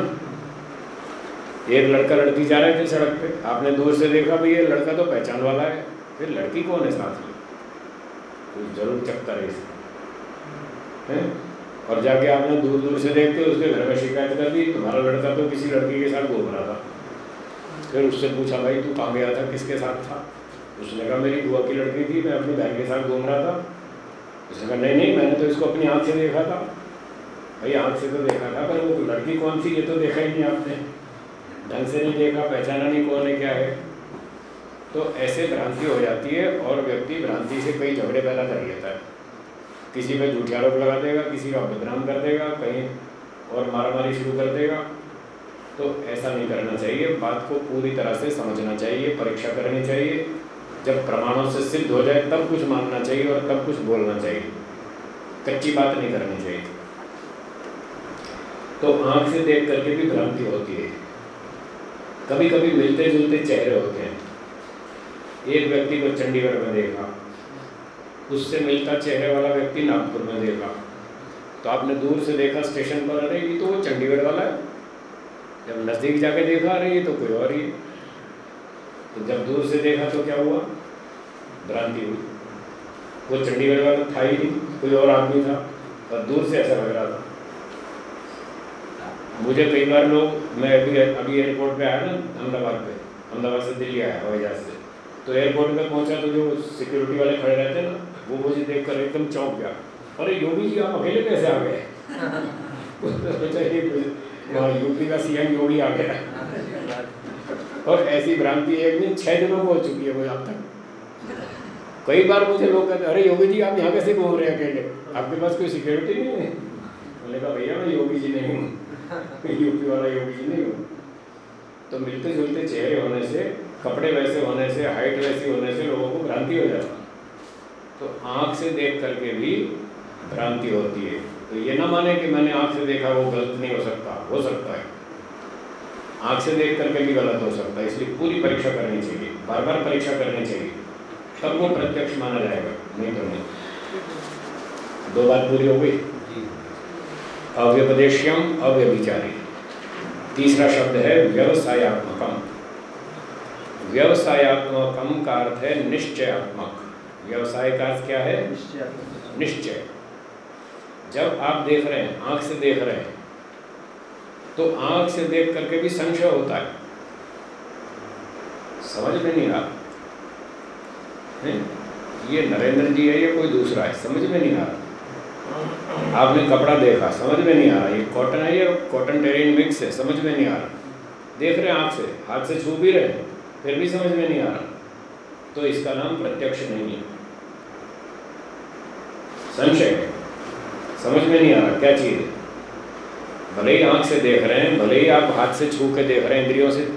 एक लड़का लड़की जा रहे थे सड़क पे। आपने दूर से देखा भाई ये लड़का तो पहचान वाला है। फिर लड़की कौन है साथ में? कुछ ज़रूर चक्कर है इसमें और जाके आपने दूर दूर से देखते उसके घर में शिकायत कर दी, तुम्हारा लड़का तो किसी लड़की के साथ घूम रहा था। फिर उससे पूछा, भाई, तू कहाँ गया था? किसके साथ था? उसने कहा, मेरी बुआ की लड़की थी, मैं अपनी बहन के साथ घूम रहा था। उसने कहा, नहीं नहीं, मैंने तो इसको अपनी आँख से देखा था। भाई, आँख से तो देखा था, पर वो लड़की कौन सी ये तो देखा ही नहीं आपने। ढंग से नहीं देखा, पहचाना नहीं कौन है क्या है? तो ऐसे भ्रांति हो जाती है और व्यक्ति भ्रांति से कई झगड़े पैदा कर लेता है। किसी पे झूठे आरोप लगा देगा, किसी का बदनाम कर देगा, कहीं और मारामारी शुरू कर देगा। तो ऐसा नहीं करना चाहिए। बात को पूरी तरह से समझना चाहिए, परीक्षा करनी चाहिए। जब प्रमाणों से सिद्ध हो जाए, तब कुछ मानना चाहिए और तब कुछ बोलना चाहिए। कच्ची बात नहीं करनी चाहिए। तो आँख से देख करके भी भ्रांति होती है। कभी कभी मिलते जुलते चेहरे होते हैं। एक व्यक्ति को चंडीगढ़ में देखा, उससे मिलता चेहरे वाला व्यक्ति नागपुर में देखा। तो आपने दूर से देखा स्टेशन पर, अरे ये तो वो चंडीगढ़ वाला है। जब नज़दीक जाके देखा, अरे ये तो कोई और ही तो जब दूर से देखा तो क्या हुआ? भ्रांति हुई। वो चंडीगढ़ वाला था ही नहीं, कोई और आदमी था और दूर से ऐसा लग रहा था। मुझे कई बार लोग, मैं अभी अभी एयरपोर्ट पे आया ना, अहमदाबाद पे। अहमदाबाद से दिल्ली आया, हवाई जहाज़ से। तो एयरपोर्ट पे पहुँचा तो जो सिक्योरिटी वाले खड़े रहते ना, वो मुझे देख कर एकदम चौंक गया। अरे, योगी जी, आप अकेले कैसे आ गए? वहाँ यूपी का सीएम योगी आ गया। और ऐसी भ्रांति एक दिन छः दिनों को हो चुकी है वो अब तक। कई बार मुझे लोग कहते अरे, योगी जी, आप यहाँ कैसे घूम रहे हैं अकेले? आपके पास कोई सिक्योरिटी नहीं है? बोले कहा, भैया, मैं योगी जी नहीं हूँ। यूपी वाला योगी जी नहीं हूँ। तो मिलते जुलते चेहरे होने से कपड़े वैसे होने से हाइट वैसी होने से लोगों को भ्रांति हो जाती है। तो आँख से देख करके भी भ्रांति होती है। तो ये ना माने कि मैंने आँख से देखा वो गलत नहीं हो सकता। हो सकता है। आँख से देख करके भी गलत हो सकता है। इसलिए पूरी परीक्षा करनी चाहिए। बार बार परीक्षा करनी चाहिए। तब वो प्रत्यक्ष माना जाएगा। नहीं तो नहीं। दो बात पूरी हो गई? अव्यपदेश्यम अव्यभिचारी। तीसरा शब्द है व्यवसायत्मकम। व्यवसायत्मकम का अर्थ है निश्चयात्मक। व्यवसाय का अर्थ क्या है? निश्चय। जब आप देख रहे हैं आँख से देख रहे हैं तो आँख से देख करके भी संशय होता है। समझ में नहीं रहा। ये नरेंद्र जी है या कोई दूसरा है समझ में नहीं आ रहा। आपने कपड़ा देखा समझ में नहीं आ रहा। ये कॉटन है या कॉटन टेरिन मिक्स है समझ में नहीं आ रहा। देख रहे हैं आँख से हाथ से छू भी रहे फिर भी समझ में नहीं आ रहा। तो इसका नाम प्रत्यक्ष नहीं है। संशय? समझ में नहीं आ रहा, क्या चीज़ है? भले ही आँख से देख रहे हैं, भले ही आप हाथ से छू के देख रहे हैं, इंद्रियों से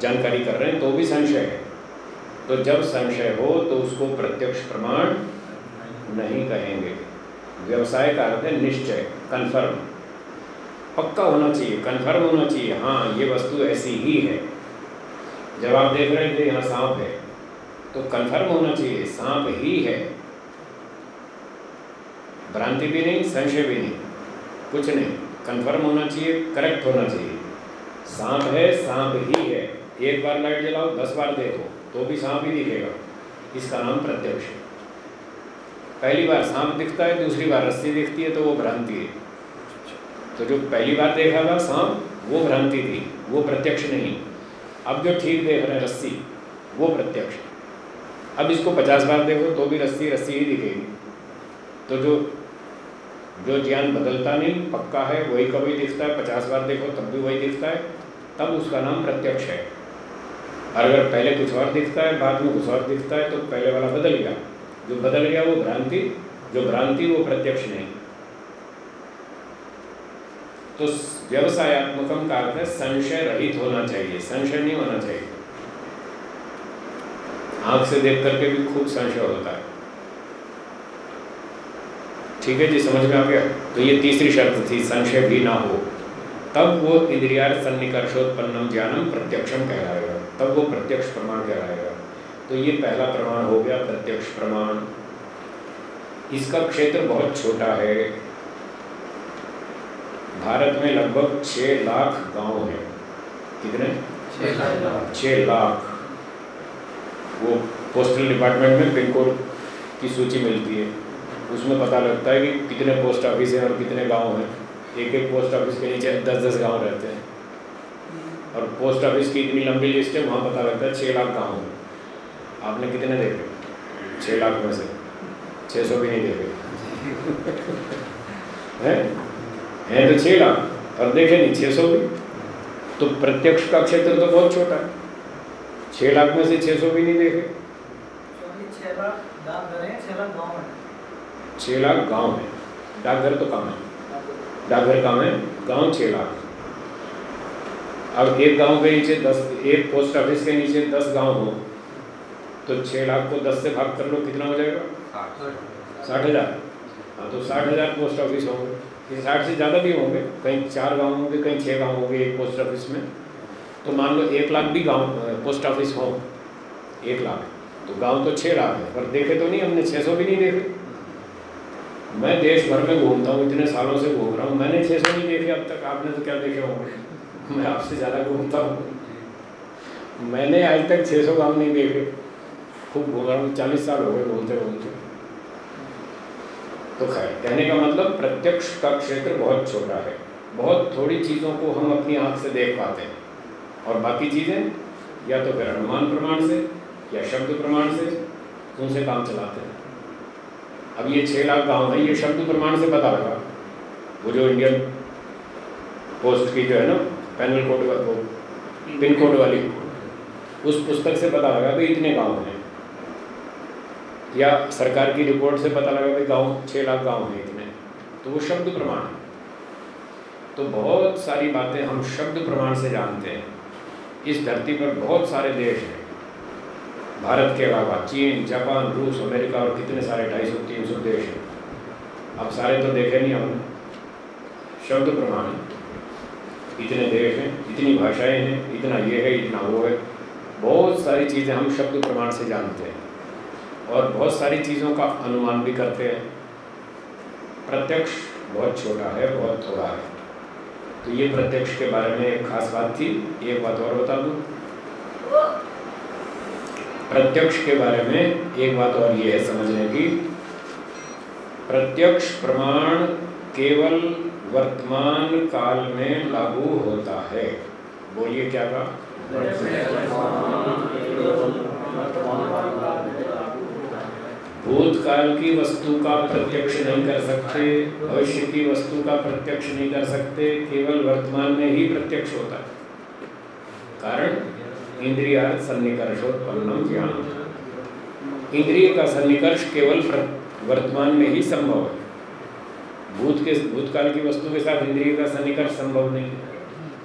जानकारी कर रहे हैं तो भी संशय है। तो जब संशय हो तो उसको प्रत्यक्ष प्रमाण नहीं कहेंगे। व्यवसाय का अर्थ है निश्चय कन्फर्म पक्का होना चाहिए कन्फर्म होना चाहिए हाँ ये वस्तु ऐसी ही है। जब आप देख रहे थे यहाँ सांप है तो कन्फर्म होना चाहिए, सांप ही है। भ्रांति भी नहीं, संशय भी नहीं, कुछ नहीं कन्फर्म होना चाहिए करेक्ट होना चाहिए। सांप है, सांप ही है। एक बार लाइट जलाओ, दस बार देखो तो भी सांप ही दिखेगा। इसका नाम प्रत्यक्ष है। पहली बार सांप दिखता है, दूसरी बार रस्सी दिखती है तो वो भ्रांति है। तो जो पहली बार देखा था सांप, वो भ्रांति थी, वो प्रत्यक्ष नहीं। अब जो ठीक देख रहे हैं रस्सी, वो प्रत्यक्ष अब इसको पचास बार देखो तो भी रस्सी रस्सी ही दिखेगी। तो जो जो ज्ञान बदलता नहीं, पक्का है, वही कभी दिखता है, पचास बार देखो तब भी वही दिखता है, तब उसका नाम प्रत्यक्ष है। और अगर पहले कुछ और दिखता है, बाद में कुछ और दिखता है तो पहले वाला बदल गया। जो बदल गया वो भ्रांति, जो भ्रांति वो प्रत्यक्ष नहीं। तो व्यवसायत्मकम का अर्थ है संशय रहित होना चाहिए, संशय नहीं होना चाहिए। आँख से देख करके भी खूब संशय होता है। ठीक है जी, समझ में आ गया? तो ये तीसरी शर्त थी, संशय भी ना हो। तब वो इंद्रिया सन्निकर्षोत्पन्नम ज्ञानम प्रत्यक्षम कहलाएगा। तब वो प्रत्यक्ष प्रमाण कहलाएगा। तो ये पहला प्रमाण हो गया, प्रत्यक्ष प्रमाण। इसका क्षेत्र बहुत छोटा है। भारत में लगभग छः लाख गाँव हैं। कितने? छः लाख वो पोस्टल डिपार्टमेंट में पिन कोड की सूची मिलती है। उसमें पता लगता है कि कितने पोस्ट ऑफ़िस हैं और कितने गाँव हैं। एक एक पोस्ट ऑफ़िस के नीचे दस दस गाँव रहते हैं। और पोस्ट ऑफ़िस की इतनी लंबी लिस्ट है वहाँ पता लगता है छः लाख गाँव हैं। आपने कितने देखे? छः लाख में से। छः सौ भी नहीं देखे। हैं? हैं तो छः लाख और देखे नहीं छः सौ भी। तो प्रत्यक्ष का क्षेत्र तो बहुत छोटा है। छः लाख में से छः सौ भी नहीं देखे। छः लाख गाँव है। डाकघर तो कम है। डाकघर कम है गाँव छः लाख। अब एक गाँव के नीचे दस एक पोस्ट ऑफ़िस के नीचे दस गाँव हो तो छः लाख को दस से भाग कर लो कितना हो जाएगा? साठ। हज़ार। हाँ तो साठ हज़ार पोस्ट ऑफ़िस होंगे। साठ से ज़्यादा भी होंगे। कहीं चार गाँव होंगे, कहीं छः गाँव होंगे एक पोस्ट ऑफ़िस में। तो मान लो एक लाख भी गाँव पोस्ट ऑफ़िस हो, एक लाख। तो गाँव तो छः लाख है, पर देखे तो नहीं, हमने छः सौ भी नहीं देखे। मैं देश भर में घूमता हूँ, इतने सालों से घूम रहा हूँ, मैंने छः सौ नहीं देखे अब तक, आपने तो क्या देखे होंगे? मैं आपसे ज़्यादा घूमता हूँ। मैंने आज तक 600 गाँव नहीं देखे। खूब घूम रहा हूँ, चालीस साल हो गए घूमते घूमते तो खैर कहने का मतलब प्रत्यक्ष का क्षेत्र बहुत छोटा है। बहुत थोड़ी चीज़ों को हम अपनी आँख से देख पाते हैं। और बाकी चीज़ें, या तो फिर अनुमान प्रमाण से, या शब्द प्रमाण से, उनसे काम चलाते हैं। अब ये छः लाख गाँव है, ये शब्द प्रमाण से पता लगा। वो जो इंडियन पोस्ट की जो है ना पैनल कोड वो पिन कोड वाली, उस पुस्तक से पता लगा भाई इतने गाँव हैं। या सरकार की रिपोर्ट से पता लगा भाई गाँव छः लाख गाँव हैं इतने। तो वो शब्द प्रमाण है। तो बहुत सारी बातें हम शब्द प्रमाण से जानते हैं। इस धरती पर बहुत सारे देश हैं। भारत के अलावा चीन, जापान, रूस, अमेरिका और कितने सारे ढाई सौ, तीन सौ देश हैं। अब सारे तो देखे नहीं हमने। शब्द प्रमाण इतने देश हैं, इतनी भाषाएँ हैं, इतना ये है, इतना वो है। बहुत सारी चीज़ें हम शब्द प्रमाण से जानते हैं। और बहुत सारी चीज़ों का अनुमान भी करते हैं। प्रत्यक्ष बहुत छोटा है, बहुत थोड़ा है। तो ये प्रत्यक्ष के बारे में एक खास बात थी, एक बात और बता दूँ। प्रत्यक्ष के बारे में एक बात और ये है समझने की। प्रत्यक्ष प्रमाण केवल वर्तमान काल में लागू होता है। बोलिए क्या कहा? भूतकाल की वस्तु का प्रत्यक्ष नहीं कर सकते, भविष्य की वस्तु का प्रत्यक्ष नहीं कर सकते, केवल वर्तमान में ही प्रत्यक्ष होता है। कारण? इंद्रिया सन्निकर्षोत्पन्नम ज्ञान इंद्रिय का सन्निकर्ष केवल वर्तमान में ही संभव है। भूत के, भूतकाल की वस्तु के साथ इंद्रिय का सन्निकर्ष संभव नहीं है।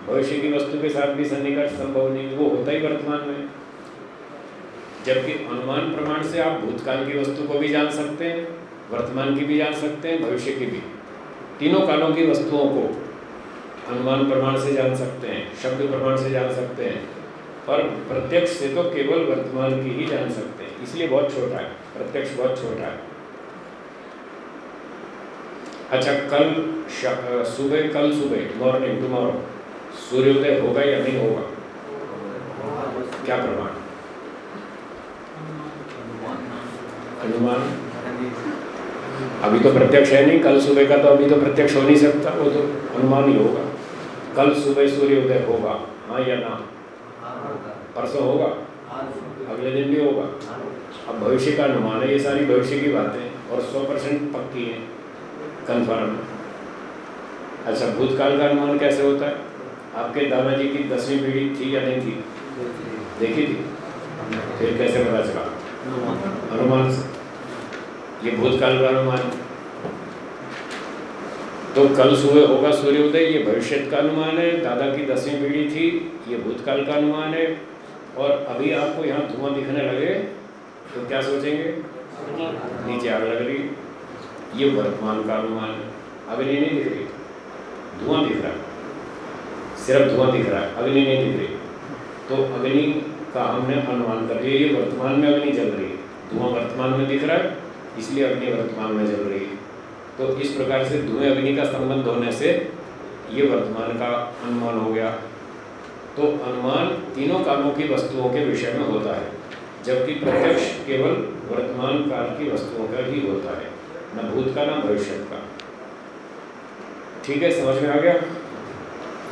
भविष्य की वस्तु के साथ भी सन्निकर्ष संभव नहीं वो होता ही वर्तमान में। जबकि अनुमान प्रमाण से आप भूतकाल की वस्तु को भी जान सकते हैं, वर्तमान की भी जान सकते हैं, भविष्य की भी। तीनों कालों की वस्तुओं को अनुमान प्रमाण से जान सकते हैं, शब्द प्रमाण से जान सकते हैं, पर प्रत्यक्ष से तो केवल वर्तमान की ही जान सकते हैं। इसलिए बहुत छोटा है, प्रत्यक्ष बहुत छोटा है। अच्छा कल सुबह कल सुबह मॉर्निंग टुमारो सूर्योदय होगा या नहीं होगा? क्या प्रमाण? अनुमान अभी तो प्रत्यक्ष है नहीं, कल सुबह का तो अभी तो प्रत्यक्ष हो नहीं सकता, वो तो अनुमान ही होगा। कल सुबह सूर्योदय होगा हाँ या ना? परसों होगा, अगले दिन भी होगा। अब भविष्य का अनुमान है, ये सारी भविष्य की बातें और सौ परसेंट पक्की है कन्फर्म अच्छा भूतकाल का अनुमान कैसे होता है? आपके दादाजी की दसवीं पीढ़ी थी या नहीं थी? देखी थी। फिर कैसे पता चला? अनुमान ये भूतकाल का अनुमान तो कल सुबह होगा सूर्योदय, ये भविष्य का अनुमान है। दादा की दसवीं पीढ़ी थी, ये भूतकाल का अनुमान है। और अभी आपको यहाँ धुआँ दिखने लगे तो क्या सोचेंगे? नीचे आग लग रही। ये वर्तमान का अनुमान है। अग्नि नहीं दिख रही। धुआँ दिख रहा। सिर्फ़ धुआँ दिख रहा। है अग्नि नहीं दिख रही। तो अग्नि का हमने अनुमान कर लिया ये वर्तमान में अग्नि जल रही है। धुआँ वर्तमान में दिख रहा है इसलिए अग्नि वर्तमान में जल रही है। तो इस प्रकार से धुएँ अग्नि का संबंध होने से ये वर्तमान का अनुमान हो गया। तो अनुमान तीनों कालों की वस्तुओं के विषय में होता है जबकि प्रत्यक्ष केवल वर्तमान काल की वस्तुओं का ही होता है न भूत का न भविष्य का। ठीक है समझ में आ गया?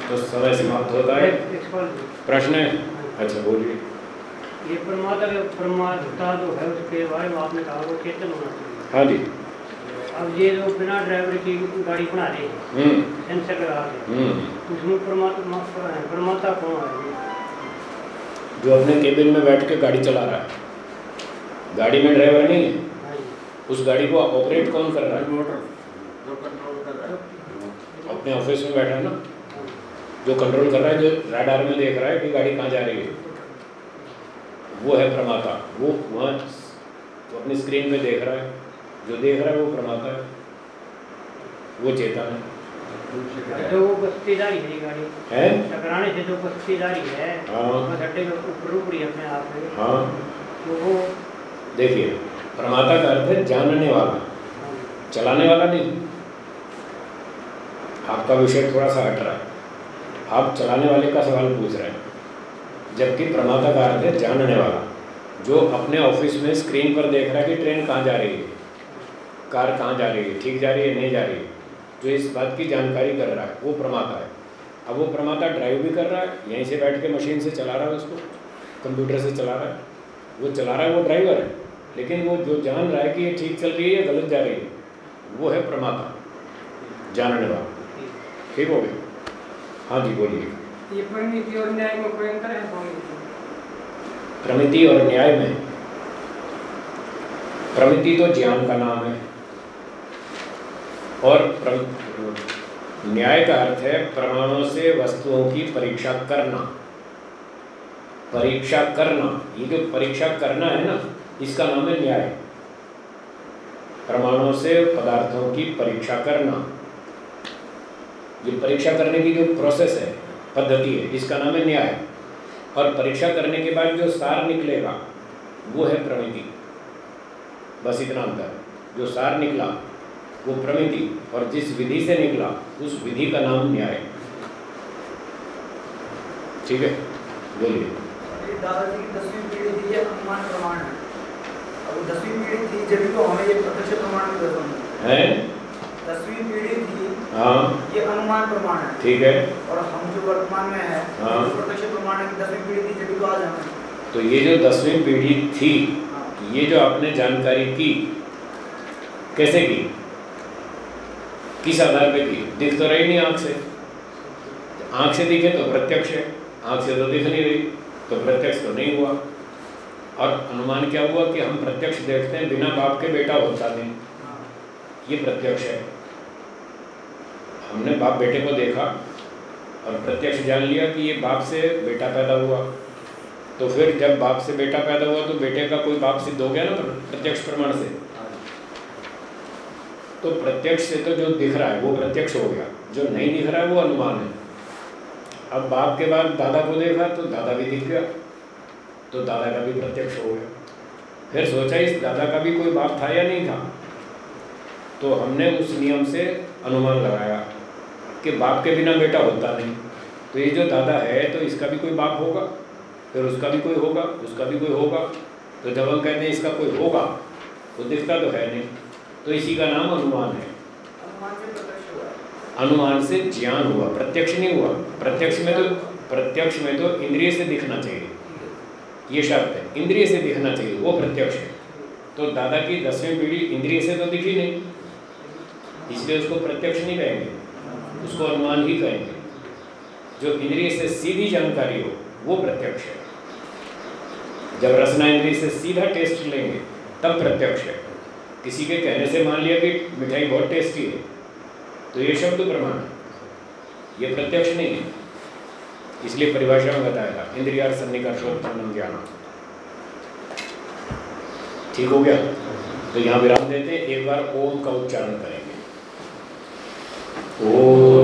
तो समय समाप्त होता है। प्रश्न है? अच्छा बोलिए। ये परमात्मा परमात्मा जो है उसके बारे में आपने कहा वो चेतन होना चाहिए। हाँ जी। अब ये जो बिना ड्राइवर की गाड़ी बना रहे हैं हम्म। सेंसर लगा के हम्म। उसमें परमात्मा परमात्मा कौन है? जो अपने केबिन में बैठ के गाड़ी चला रहा है। गाड़ी में ड्राइवर नहीं है। हाँ उस गाड़ी को ऑपरेट कौन कर रहा है? मोटर जो कंट्रोल कर रहा है। अपने ऑफ़िस में बैठा है ना। जो। कंट्रोल कर रहा है जो राडार में देख रहा है कि गाड़ी कहाँ जा रही है। वो है प्रमाता। वो वहाँ वो अपनी स्क्रीन में देख रहा है। जो देख रहा है वो प्रमाता है। वो चेतन है। जो वो बस्ती जा रही है गाड़ी। है? टकराने से जो बस्ती जा रही है हाँ के ऊपर रुक रही है अपने आप में। हाँ। तो वो देखिए प्रमाता का अर्थ है जानने वाला। चलाने वाला नहीं। आपका विषय थोड़ा सा हट रहा है। आप चलाने वाले का सवाल पूछ रहे हैं। जबकि प्रमाता का अर्थ है जानने वाला, जो अपने ऑफ़िस में स्क्रीन पर देख रहा है कि ट्रेन कहाँ जा रही है। कार कहाँ जा रही है, ठीक जा रही है, नहीं जा रही है। जो इस बात की जानकारी कर रहा है, वो प्रमाता है। अब वो प्रमाता ड्राइव भी कर रहा है, यहीं से बैठ के मशीन से चला रहा है उसको कंप्यूटर से चला रहा है। वो चला रहा है, वो ड्राइवर है। लेकिन वो जो जान रहा है कि ये ठीक चल रही है या गलत जा रही है, वो है प्रमाता, जानने वाला। ठीक हो गया? हाँ जी, बोलिए। और न्याय में प्रमिति और न्याय में? प्रमिति तो ज्ञान का नाम है। और न्याय का अर्थ है प्रमाणों से वस्तुओं की परीक्षा करना। परीक्षा करना, ये जो परीक्षा करना है ना, इसका नाम है न्याय। प्रमाणों से पदार्थों की परीक्षा करना। ये परीक्षा करने की जो प्रोसेस है पद्धति है इसका नाम है न्याय। और परीक्षा करने के बाद जो सार निकलेगा वो है प्रमिति। बस इतना अंतर। जो सार निकला वो प्रमिति। और जिस विधि से निकला उस विधि का नाम न्याय। ठीक है? बोलिए। दादाजी की दसवीं पीढ़ी थी ये अनुमान प्रमाण है। अब दसवीं पीढ़ी थी जब तो हमें ये प्रत्यक्ष प्रमाण है? दसवीं पीढ़ी थी हाँ। ये अनुमान प्रमाण है। ठीक है। और हम जो वर्तमान में है हाँ। प्रत्यक्ष प्रमाण है कि दसवीं पीढ़ी थी जब तो आज हमें तो ये जो दसवीं पीढ़ी थी हाँ। ये जो आपने जानकारी की कैसे की? किस आधार पे की? दिख तो रही नहीं आँख से। आँख से दिखे तो प्रत्यक्ष है आँख से तो दिख नहीं रही तो प्रत्यक्ष तो नहीं हुआ। और अनुमान क्या हुआ कि हम प्रत्यक्ष देखते हैं बिना बाप के बेटा होता नहीं। ये प्रत्यक्ष है। हमने बाप बेटे को देखा और प्रत्यक्ष जान लिया कि ये बाप से बेटा पैदा हुआ। तो फिर जब बाप से बेटा पैदा हुआ तो बेटे का कोई बाप सिद्ध हो गया ना प्रत्यक्ष प्रमाण से? तो प्रत्यक्ष से तो जो दिख रहा है, वो प्रत्यक्ष हो गया। जो नहीं दिख रहा है, वो अनुमान है। अब बाप के बाद दादा को देखा तो दादा भी दिख गया। तो दादा का भी प्रत्यक्ष हो गया। फिर सोचा, इस दादा का भी कोई बाप था या नहीं था? तो हमने उस नियम से अनुमान लगाया। कि बाप के बिना बेटा होता नहीं। तो ये जो दादा है तो इसका भी कोई बाप होगा? फिर उसका भी कोई होगा? उसका भी कोई होगा? तो जब हम कहते हैं इसका कोई होगा तो दिखता तो है नहीं। तो इसी का नाम अनुमान है। अनुमान से ज्ञान हुआ प्रत्यक्ष नहीं हुआ। प्रत्यक्ष में तो प्रत्यक्ष में तो इंद्रिय से दिखना चाहिए। ये शब्द है इंद्रिय से दिखना चाहिए वो प्रत्यक्ष है। तो दादा की दसवीं पीढ़ी इंद्रिय से तो दिखी नहीं। इसलिए उसको प्रत्यक्ष नहीं कहेंगे। उसको अनुमान ही कहेंगे जो इंद्रिय से सीधी जानकारी हो, वो प्रत्यक्ष है। जब रसना इंद्रिय से सीधा टेस्ट लेंगे, तब प्रत्यक्ष है। किसी के कहने से मान लिया कि मिठाई बहुत टेस्टी है तो ये शब्द प्रमाण है। ये प्रत्यक्ष नहीं है। इसलिए परिभाषा में बताया था इंद्रिया सन्निकर्षोत्पन्न ज्ञान ठीक हो गया? तो यहाँ विराम देते एक बार ओम का उच्चारण करेंगे 哦。